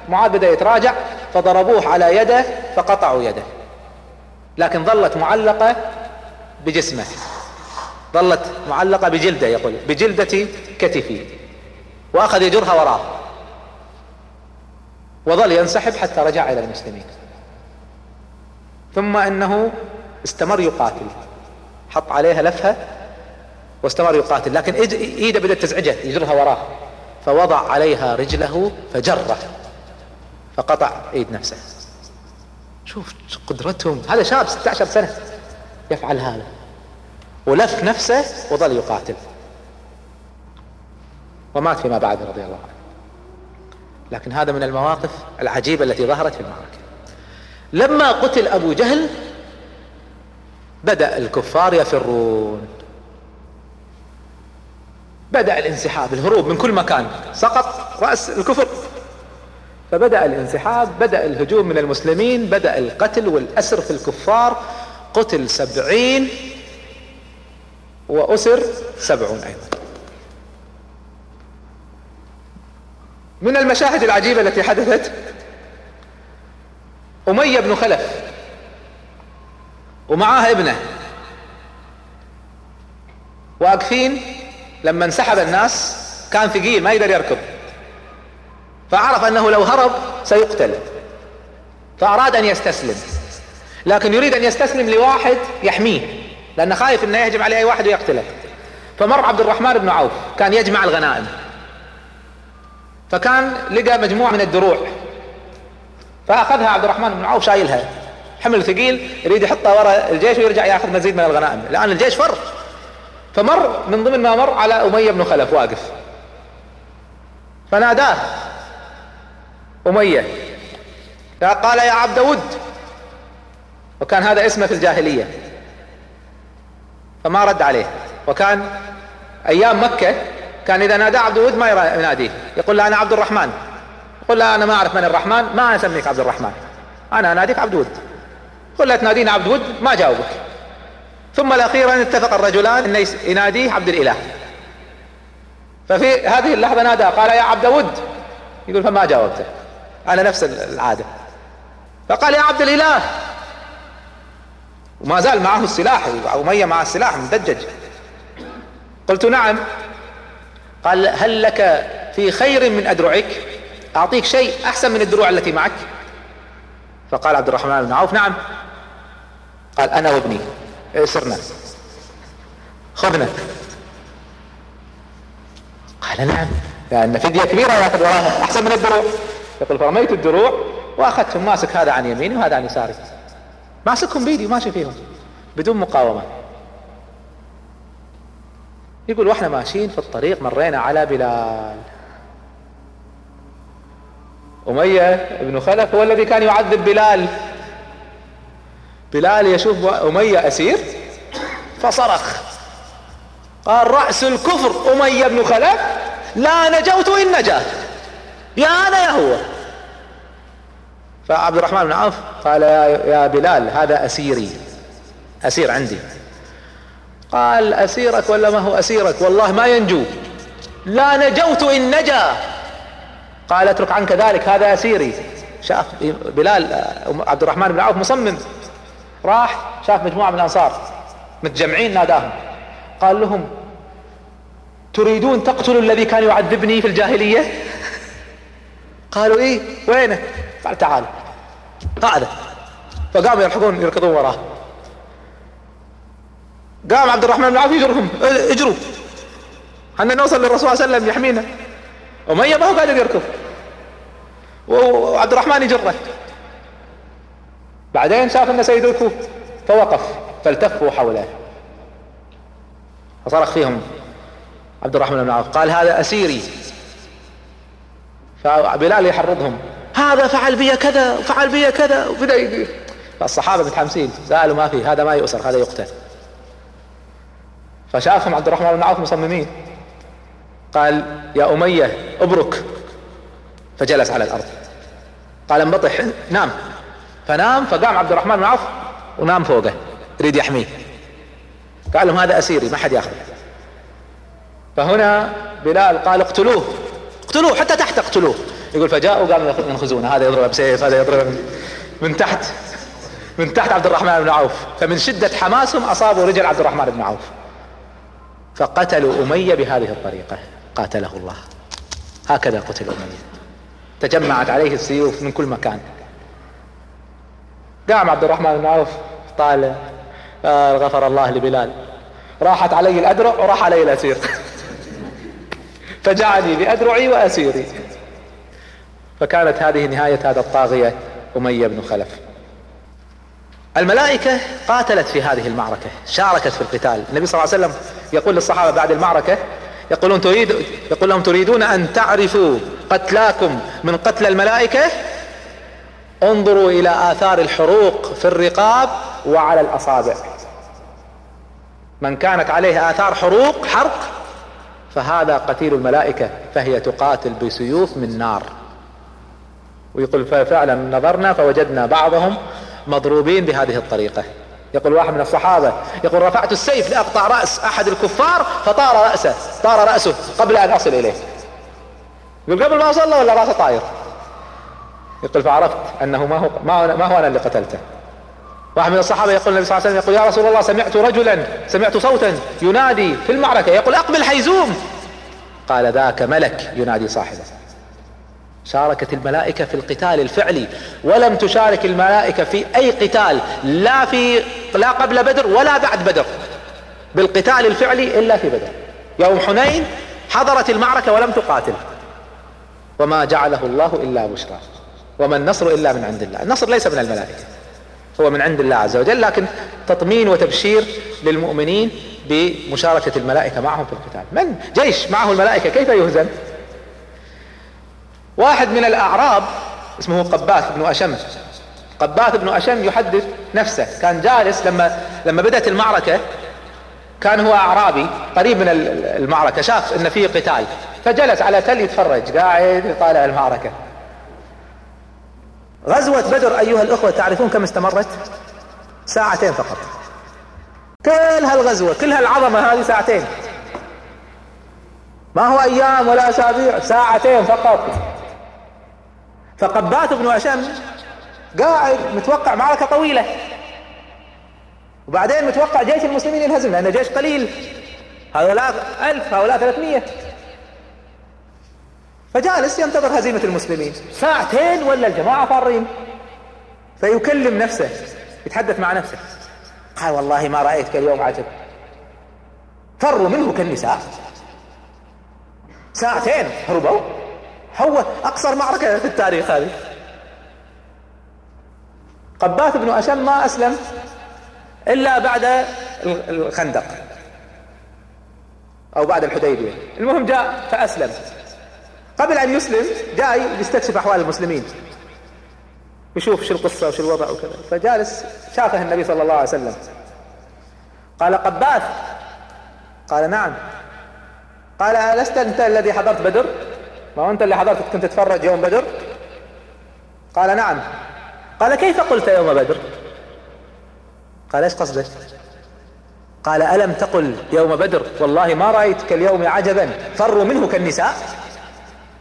معاذ بدأ يتراجع فضربوه على يده فقطعوا يده. لكن ظلت معلقة بجسمه. ظلت معلقة بجلده يقول بجلدة كتفي وأخذ يجرها وراه. وظل ينسحب حتى رجع إلى المسلمين. ثم إنه استمر يقاتل. حط عليها لفها واستمر يقاتل. لكن إيده بدأت تزعجه يجرها وراه. فوضع عليها رجله فجره فقطع إيد نفسه. شوف قدرتهم هذا شاب 16 سنة يفعل هذا. ولف نفسه وظل يقاتل. ومات فيما بعد رضي الله عنه. لكن هذا من المواقف العجيبة التي ظهرت في المعركة. لما قتل أبو جهل بدأ الكفار يفرون. بدأ الانسحاب الهروب من كل مكان سقط رأس الكفر. فبدأ الانسحاب بدأ الهجوم من المسلمين بدأ القتل والأسر في الكفار. قتل سبعين وأسر سبعون أيضا. من المشاهد العجيبة التي حدثت أمية بن خلف ومعاه ابنه واقفين لما انسحب الناس كان ثقيل ما يقدر يركض. فعرف أنه لو هرب سيقتل. فأراد أن يستسلم. لكن يريد أن يستسلم لواحد يحميه. لأنه خايف إنه يهجم عليه أي واحد ويقتله. فمر عبد الرحمن بن عوف. كان يجمع الغنائم. فكان لقى مجموعة من الدروع. فأخذها عبد الرحمن بن عوف شايلها. حمل ثقيل يريد يحطها وراء الجيش ويرجع يأخذ مزيد من الغنائم. الان الجيش فر. فمر من ضمن ما مر على أمية بن خلف واقف. فناداه. أمية. قال يا عبد ود. وكان هذا اسمه في الجاهلية. فما رد عليه. وكان أيام مكة كان إذا نادى عبد ود ما يناديه. يقول له أنا عبد الرحمن. قل لا أنا ما أعرف من الرحمن ما أسميك عبد الرحمن. أنا أناديك عبد ود. قل لا تناديني عبد ود؟ ما جاوبك. ثم الاخيرا اتفق الرجلان إن يناديه عبد الإله. ففي هذه اللحظة نادى قال يا عبد ود. يقول فما جاوبته. على نفس العادة. فقال يا عبد الإله. وما زال معه السلاح أمية مع السلاح مدجج. قلت نعم. قال هل لك في خير من أدرعك؟ أعطيك شيء أحسن من الدروع التي معك؟ فقال عبد الرحمن بن عوف نعم. قال أنا وابني. سرنا. خذنا. قال نعم. لأن فدية كبيرة ياخذ وراها أحسن من الدروع. يقول فرميت الدروع وأخذتهم ماسك هذا عن يميني وهذا عن يساري. ماسكهم بيدي وماشي فيهم. بدون مقاومة. يقول وإحنا ماشيين في الطريق مرينا على بلال. أمية بن خلف هو الذي كان يعذب بلال. بلال يشوف أمية أسير فصرخ. قال رأس الكفر أمية بن خلف لا نجوت إن نجا يا أنا يا هو. فعبد الرحمن بن عوف قال يا, بلال هذا أسيري. أسير عندي. قال أسيرك ولا ما هو أسيرك؟ والله ما ينجو. لا نجوت إن نجا. قال اترك عنك ذلك هذا أسيري. شاف بلال عبد الرحمن بن عوف مصمم. راح شاف مجموعة من الأنصار متجمعين ناداهم. قال لهم تريدون تقتلوا الذي كان يعذبني في الجاهلية؟ قالوا إيه وينه؟ قال تعال. قاعدة فقاموا يلحقون يركضون وراه. قام عبد الرحمن بن عوف يجرهم اجروا. حنا نوصل للرسول صلى الله عليه وسلم يحمينا. أمية ما هو قادر يركض. وعبد الرحمن يجره. بعدين شاف إن سيد الكوف فوقف فالتفوا حوله. فصرخ فيهم عبد الرحمن بن عوف. قال هذا أسيري. فبلال يحرضهم. هذا فعل بي كذا وفعل بي كذا. وبدأ فالصحابة متحمسين. سألوا ما في؟ هذا ما يؤسر هذا يقتل. فشافهم عبد الرحمن بن عوف مصممين. قال يا أمية أبرك. فجلس على الأرض. قال انبطح. نام فنام فقام عبد الرحمن بن عوف ونام فوقه. يريد يحميه. قال لهم هذا أسيري ما حد ياخذه. فهنا بلال قال اقتلوه. اقتلوه حتى تحت اقتلوه. يقول فجاءوا قاموا ينخزونه هذا يضرب بسيف هذا يضرب من تحت من تحت عبد الرحمن بن عوف. فمن شدة حماسهم أصابوا رجل عبد الرحمن بن عوف. فقتلوا أمية بهذه الطريقة. قاتله الله. هكذا قتل أمية. تجمعت عليه السيوف من كل مكان. قام عبد الرحمن بن عوف قال آه غفر الله لبلال. راحت علي الأدرع وراح علي الأسير. فجعلني بأدرعي وأسيري. فكانت هذه نهاية هذا الطاغية أمية بن خلف. الملائكة قاتلت في هذه المعركة شاركت في القتال. النبي صلى الله عليه وسلم يقول للصحابة بعد المعركة يقولون تريد يقول لهم تريدون أن تعرفوا قتلاكم من قتل الملائكة؟ انظروا إلى آثار الحروق في الرقاب وعلى الأصابع. من كانت عليه آثار حروق حرق فهذا قتيل الملائكة فهي تقاتل بسيوف من نار. ويقول فعلا نظرنا فوجدنا بعضهم مضروبين بهذه الطريقة. يقول واحد من الصحابة يقول رفعت السيف لأقطع رأس أحد الكفار فطار رأسه طار رأسه قبل أن أصل إليه. يقول قبل ما أصل ولا رأسه طاير يقول فعرفت أنه ما هو, ما هو أنا اللي قتلته. واحد من الصحابة يقول النبي صلى الله عليه وسلم يقول يا رسول الله سمعت رجلا سمعت صوتا ينادي في المعركة. يقول أقبل حيزوم. قال ذاك ملك ينادي صاحبه. شاركت الملائكة في القتال الفعلي ولم تشارك الملائكة في أي قتال لا في لا قبل بدر ولا بعد بدر بالقتال الفعلي إلا في بدر. يوم حنين حضرت المعركة ولم تقاتل وما جعله الله إلا بشرى. وما النصر إلا من عند الله. النصر ليس من الملائكة هو من عند الله عز وجل لكن تطمين وتبشير للمؤمنين بمشاركة الملائكة معهم في القتال. من؟ جيش معه الملائكة كيف يهزم؟ واحد من الأعراب اسمه قباث بن أشم. قباث بن أشم يحدث نفسه. كان جالس لما لما بدأت المعركة كان هو أعرابي قريب من المعركة شاف إن في قتال فجلس على تل يتفرج قاعد يطالع المعركة. غزوة بدر أيها الأخوة تعرفون كم استمرت؟ ساعتين فقط. كل هالغزوة كل هالعظمة هذه ساعتين. ما هو أيام ولا أسابيع ساعتين فقط. فقبات بن أشم قاعد متوقع معركة طويلة. وبعدين متوقع جيش المسلمين ينهزم لأنه جيش قليل. هؤلاء ألف هؤلاء ثلاثمية. فجالس ينتظر هزيمة المسلمين. ساعتين ولا الجماعة فارين. فيكلم نفسه يتحدث مع نفسه. قال والله ما رأيتك اليوم عجب. فروا منه كالنساء. ساعتين هربوا. هو أقصر معركة في التاريخ هذه. قبات بن أشم ما أسلم إلا بعد الخندق. أو بعد الحديبية. المهم جاء فأسلم. قبل أن يسلم جاي يستكشف أحوال المسلمين. يشوف شو القصة وشو الوضع وكذا. فجالس شافه النبي صلى الله عليه وسلم. قال قباث قال نعم. قال ألست أنت الذي حضرت بدر؟ ما هو أنت اللي حضرت؟ كنت تتفرج يوم بدر؟ قال نعم. قال كيف قلت يوم بدر؟ قال إيش قصدك؟ قال ألم تقل يوم بدر؟ والله ما رأيتك اليوم عجبا. فروا منه كالنساء.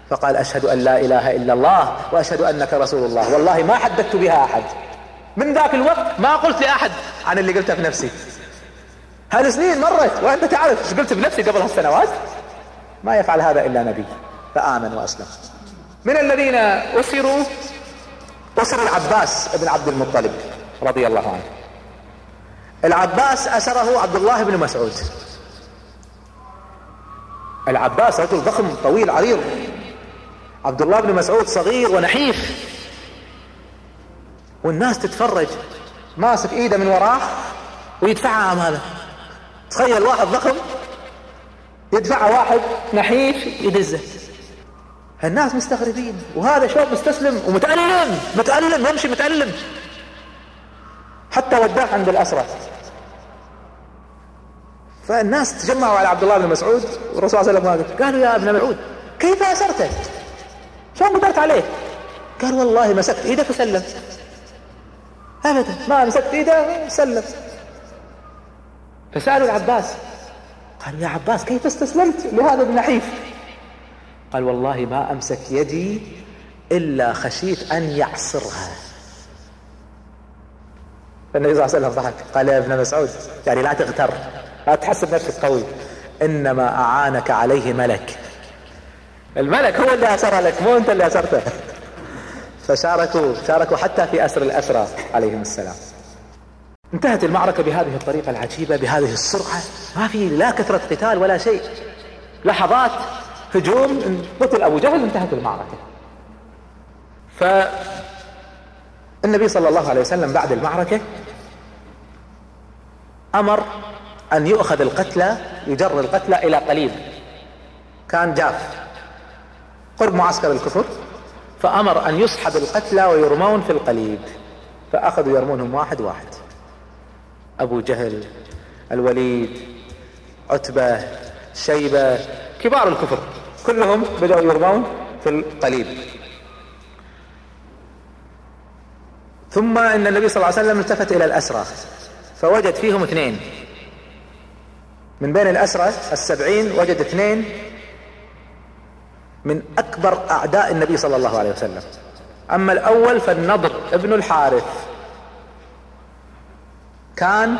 فقال أشهد أن لا إله إلا الله وأشهد أنك رسول الله. والله ما حدثت بها أحد. من ذاك الوقت ما قلت لأحد عن اللي قلته في نفسي. هذه سنين مرت وأنت تعرف إيش قلت بنفسي قبل هالسنوات؟ ما يفعل هذا إلا نبي. فآمن وأسلم. من الذين أسروا؟ أسر العباس بن عبد المطلب رضي الله عنه. العباس أسره عبد الله بن مسعود. العباس رجل ضخم طويل عريض. عبد الله بن مسعود صغير ونحيف. والناس تتفرج ماسك إيده من وراه ويدفعها امامه تخيل واحد ضخم يدفعها واحد نحيف يدزه. الناس مستغربين وهذا شوف مستسلم ومتألم متألم يمشي متألم. حتى وداه عند الأسرة. فالناس تجمعوا على عبد الله بن مسعود والرسول صلى الله عليه وسلم قالوا يا ابن مسعود كيف أسرته شلون قدرت عليه؟ قال والله مسكت إيدك وسلم ابدا. ما مسكت. إيده سلم. فسألوا العباس. قال يا عباس كيف استسلمت لهذا النحيف قال والله ما أمسك يدي إلا خشيت أن يعصرها. فالنبي صلى الله عليه وسلم ضحك. قال يا ابن مسعود يعني لا تغتر. لا تحسب نفسك قوي. إنما أعانك عليه ملك. الملك هو اللي اسرها لك مو أنت اللي أسرته. فشاركوا شاركوا حتى في أسر الأسرى عليهم السلام. انتهت المعركة بهذه الطريقة العجيبة بهذه السرعة. ما في لا كثرة قتال ولا شيء. لحظات هجوم قتل أبو جهل انتهت المعركة. فالنبي صلى الله عليه وسلم بعد المعركة أمر أن يؤخذ القتلى يجر القتلى إلى قليب كان جاف. قرب معسكر الكفر فأمر أن يسحب القتلى ويرمون في القليب فأخذوا يرمونهم واحد واحد. أبو جهل الوليد عتبة شيبة كبار الكفر كلهم بدأوا يرمون في القليب ثم إن النبي صلى الله عليه وسلم التفت إلى الأسرى فوجد فيهم اثنين. من بين الأسرى السبعين وجد اثنين من أكبر أعداء النبي صلى الله عليه وسلم. أما الأول فالنضر ابن الحارث. كان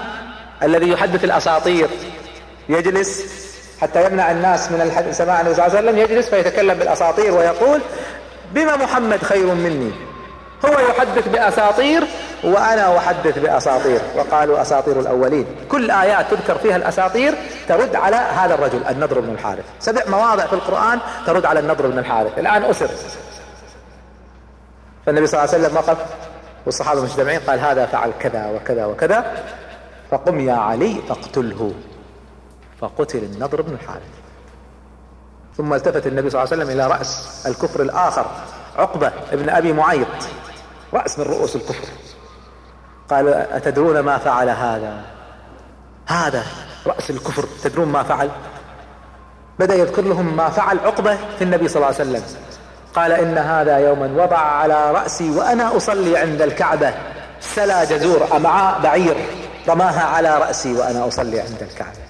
الذي يحدث الأساطير. يجلس حتى يمنع الناس من سماع النبي صلى الله عليه وسلم يجلس فيتكلم بالأساطير ويقول بما محمد خير مني؟ هو يحدث بأساطير وأنا أحدث بأساطير وقالوا أساطير الأولين. كل آيات تذكر فيها الأساطير ترد على هذا الرجل النضر بن الحارث. سبع مواضع في القرآن ترد على النضر بن الحارث. الآن أسر. فالنبي صلى الله عليه وسلم وقف والصحابة مجتمعين قال هذا فعل كذا وكذا وكذا. فقم يا علي فاقتله. فقتل النضر بن الحارث. ثم التفت النبي صلى الله عليه وسلم إلى رأس الكفر الآخر عقبة ابن أبي معيط. رأس من رؤوس الكفر. قال أتدرون ما فعل هذا؟ هذا رأس الكفر تدرون ما فعل؟ بدأ يذكر لهم ما فعل عقبة في النبي صلى الله عليه وسلم. قال إن هذا يوما وضع على رأسي وأنا أصلي عند الكعبة. سلا جزور أمعاء بعير رماها على رأسي وأنا أصلي عند الكعبة.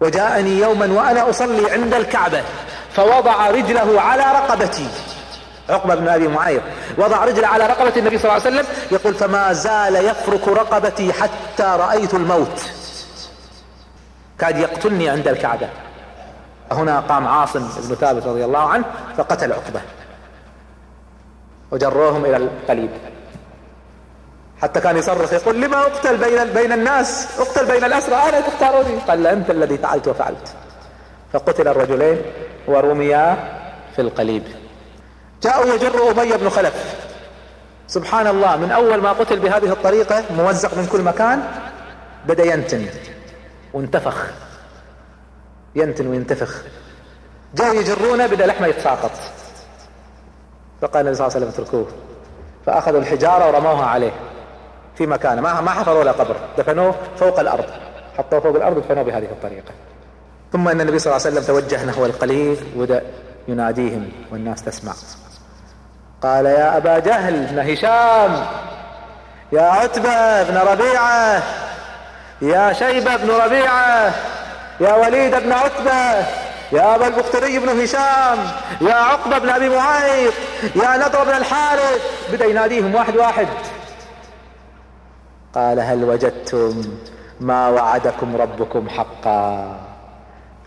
وجاءني يوما وأنا أصلي عند الكعبة فوضع رجله على رقبتي. عقبة بن أبي معيط. وضع رجله على رقبة النبي صلى الله عليه وسلم يقول فما زال يفرك رقبتي حتى رأيت الموت. كاد يقتلني عند الكعبة. هنا قام عاصم بن ثابت رضي الله عنه فقتل عقبة. وجروهم إلى القليب. حتى كان يصرخ يقول لما أقتل بين بين الناس؟ أقتل بين الأسرى. أنا تختاروني. قال أنت الذي فعلت وفعلت. فقتل الرجلين ورميا في القليب. جاءوا يجر أبي بن خلف. سبحان الله من أول ما قتل بهذه الطريقة موزق من كل مكان بدا ينتن وانتفخ. ينتن وينتفخ. جاءوا يجرونه بدا لحمة يتساقط. فقال النبي صلى الله عليه وسلم اتركوه. فأخذوا الحجارة ورموها عليه في مكانه ما ما حفروا له قبر. دفنوه فوق الأرض. حطوه فوق الأرض ودفنوه بهذه الطريقة. ثم إن النبي صلى الله عليه وسلم توجه نحو القليل وبدا يناديهم والناس تسمع. قال يا أبا جهل بن هشام يا عتبة بن ربيعة يا شيبة بن ربيعة يا وليد بن عتبة يا أبا البختري بن هشام يا عقبة بن أبي معيط يا نضر بن الحارث بدا يناديهم واحد واحد. قال هل وجدتم ما وعدكم ربكم حقا؟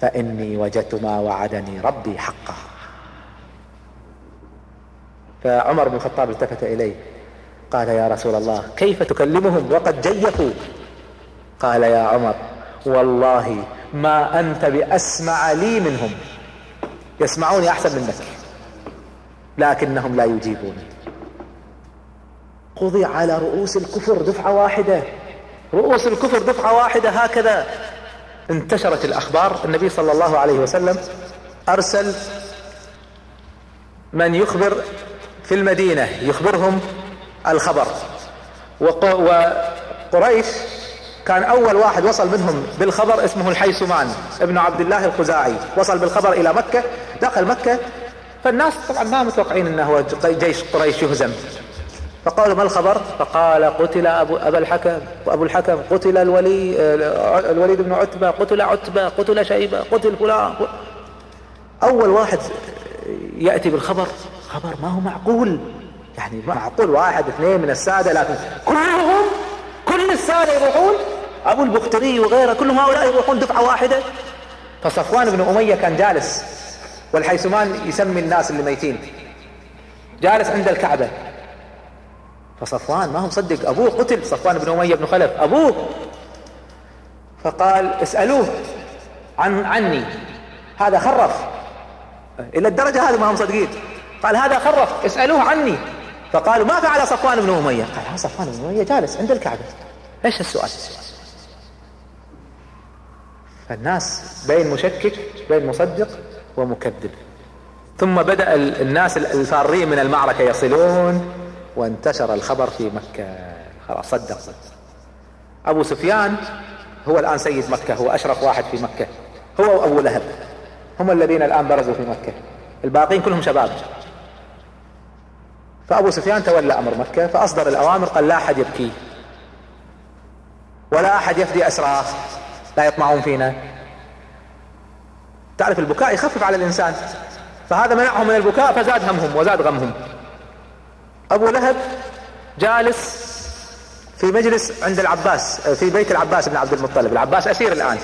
فإني وجدت ما وعدني ربي حقا. فعمر بن الخطاب التفت إليه. قال يا رسول الله كيف تكلمهم وقد جيفوا؟ قال يا عمر والله ما أنت بأسمع لي منهم. يسمعوني أحسن منك لكنهم لا يجيبوني قضي على رؤوس الكفر دفعة واحدة. رؤوس الكفر دفعة واحدة هكذا. انتشرت الأخبار النبي صلى الله عليه وسلم أرسل من يخبر في المدينة يخبرهم الخبر. وقريش كان أول واحد وصل منهم بالخبر اسمه الحيسمان ابن عبد الله الخزاعي وصل بالخبر إلى مكة دخل مكة فالناس طبعا ما متوقعين أنه جيش قريش يهزم. فقالوا ما الخبر؟ فقال قتل أبو, أبا الحكم وأبو الحكم قتل الولي الوليد بن عتبة قتل عتبة قتل شيبة قتل فلان. أول واحد يأتي بالخبر خبر ما هو معقول؟ يعني معقول واحد اثنين من السادة لكن كلهم كل السادة يروحون؟ أبو البختري وغيره كلهم هؤلاء يروحون دفعة واحدة؟ فصفوان بن أمية كان جالس والحيثمان يسمي الناس اللي ميتين. جالس عند الكعبة. فصفوان ما هو مصدق. أبوه قتل صفوان بن أمية بن خلف. أبوه! فقال اسألوه عن عني. هذا خرف. إلى الدرجة هذه ما هم مصدقين. قال هذا خرف اسألوه عني. فقالوا ما فعل صفوان بن أمية؟ قال ها صفوان بن أمية جالس عند الكعبة. إيش السؤال؟ فالناس بين مشكك بين مصدق ومكذب. ثم بدأ الناس الفارين من المعركة يصلون وانتشر الخبر في مكة. خلاص صدق صدق. أبو سفيان هو الآن سيد مكة هو أشرف واحد في مكة. هو وأبو لهب هم الذين الآن برزوا في مكة. الباقين كلهم شباب. فأبو سفيان تولى أمر مكة فأصدر الأوامر قال لا أحد يبكي. ولا أحد يفدي أسراه لا يطمعون فينا. تعرف البكاء يخفف على الإنسان. فهذا منعهم من البكاء فزاد همهم وزاد غمهم. أبو لهب جالس في مجلس عند العباس في بيت العباس بن عبد المطلب. العباس أسير الآن.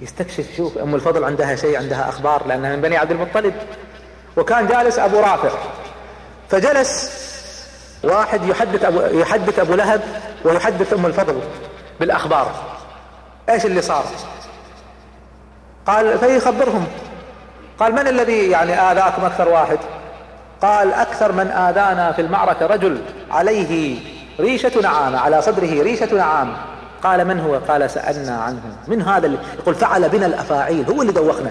يستكشف يشوف أم الفضل عندها شيء عندها أخبار لأنها من بني عبد المطلب. وكان جالس أبو رافع. فجلس واحد يحدث ابو يحدث أبو لهب ويحدث أم الفضل بالأخبار. إيش اللي صار؟ قال فيخبرهم. قال من الذي يعني آذاكم أكثر واحد؟ قال أكثر من آذانا في المعركة رجل عليه ريشة نعام على صدره ريشة نعام قال من هو؟ قال سألنا عنه. من هذا اللي؟ يقول فعل بنا الأفاعيل هو اللي دوخنا.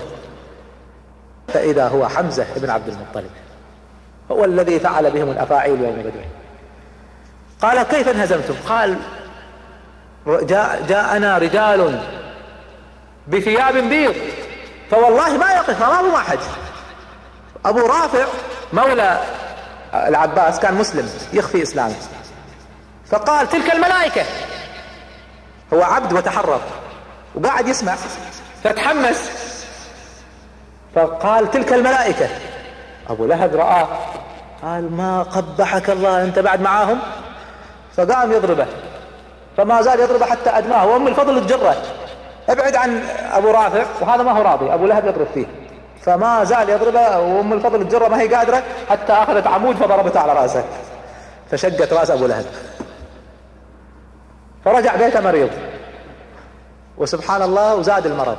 فإذا هو حمزة بن عبد المطلب. هو الذي فعل بهم الأفاعيل يوم بدر قال كيف انهزمتم؟ قال جاء جاءنا رجال بثياب بيض. فوالله ما يقف امامهم احد أبو رافع مولى العباس كان مسلم يخفي إسلامه. فقال تلك الملائكة. هو عبد وتحرر وقاعد يسمع فتحمس. فقال تلك الملائكة. أبو لهب رآه. قال ما قبحك الله أنت بعد معاهم؟ فقام يضربه. فما زال يضربه حتى أدماه وأم الفضل تجره. ابعد عن أبو رافع وهذا ما هو راضي. أبو لهب يضرب فيه. فما زال يضربه. وأم الفضل تجره. ما هي قادرة. حتى أخذت عمود فضربته على رأسه. فشقت رأس أبو لهب. فرجع بيته مريض. وسبحان الله وزاد المرض.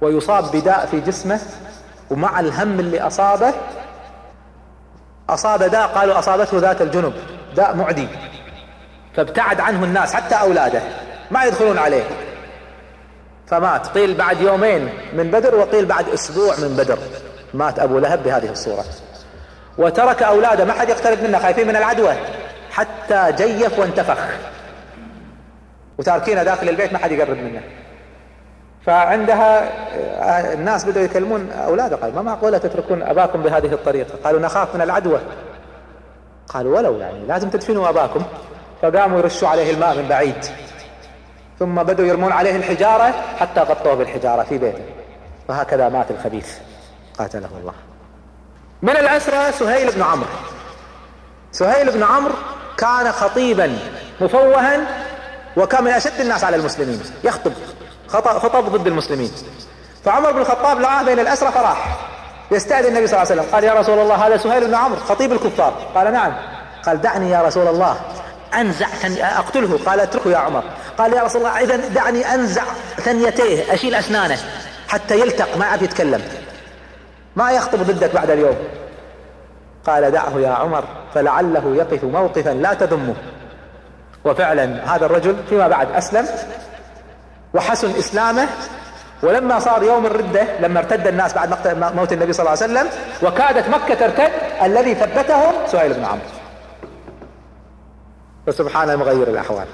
ويصاب بداء في جسمه. ومع الهم اللي أصابه أصاب داء قالوا أصابته ذات الجنب داء معدي. فابتعد عنه الناس حتى أولاده ما يدخلون عليه. فمات. قيل بعد يومين من بدر وقيل بعد أسبوع من بدر. مات أبو لهب بهذه الصورة. وترك أولاده ما حد يقترب منه خايفين من العدوى. حتى جيف وانتفخ. وتاركينه داخل البيت ما حد يقرب منه. فعندها آه، الناس بدأوا يكلمون أولاده قال ما معقولة تتركون أباكم بهذه الطريقة؟ قالوا نخاف من العدوى. قالوا ولو يعني لازم تدفنوا أباكم. فقاموا يرشوا عليه الماء من بعيد. ثم بدأوا يرمون عليه الحجارة حتى غطوه بالحجارة في بيته. وهكذا مات الخبيث. قاتله الله. من الأسرى سهيل بن عمرو. سهيل بن عمرو كان خطيبا مفوها وكان من أشد الناس على المسلمين. يخطب. خطب ضد المسلمين. فعمر بن الخطاب لعاه بين الأسرى فراح. يستأذن النبي صلى الله عليه وسلم. قال يا رسول الله هذا سهيل بن عمرو خطيب الكفار. قال نعم. قال دعني يا رسول الله أنزع أقتله. قال اتركه يا عمر. قال يا رسول الله إذا دعني أنزع ثنيتيه أشيل أسنانه حتى يلتق ما عاد يتكلم. ما يخطب ضدك بعد اليوم؟ قال دعه يا عمر فلعله يقف موقفا لا تذمه. وفعلا هذا الرجل فيما بعد أسلم. وحسن إسلامه. ولما صار يوم الردة لما ارتد الناس بعد موت النبي صلى الله عليه وسلم وكادت مكة ترتد الذي ثبتهم سهيل بن عمرو. فسبحان المغير الأحوال.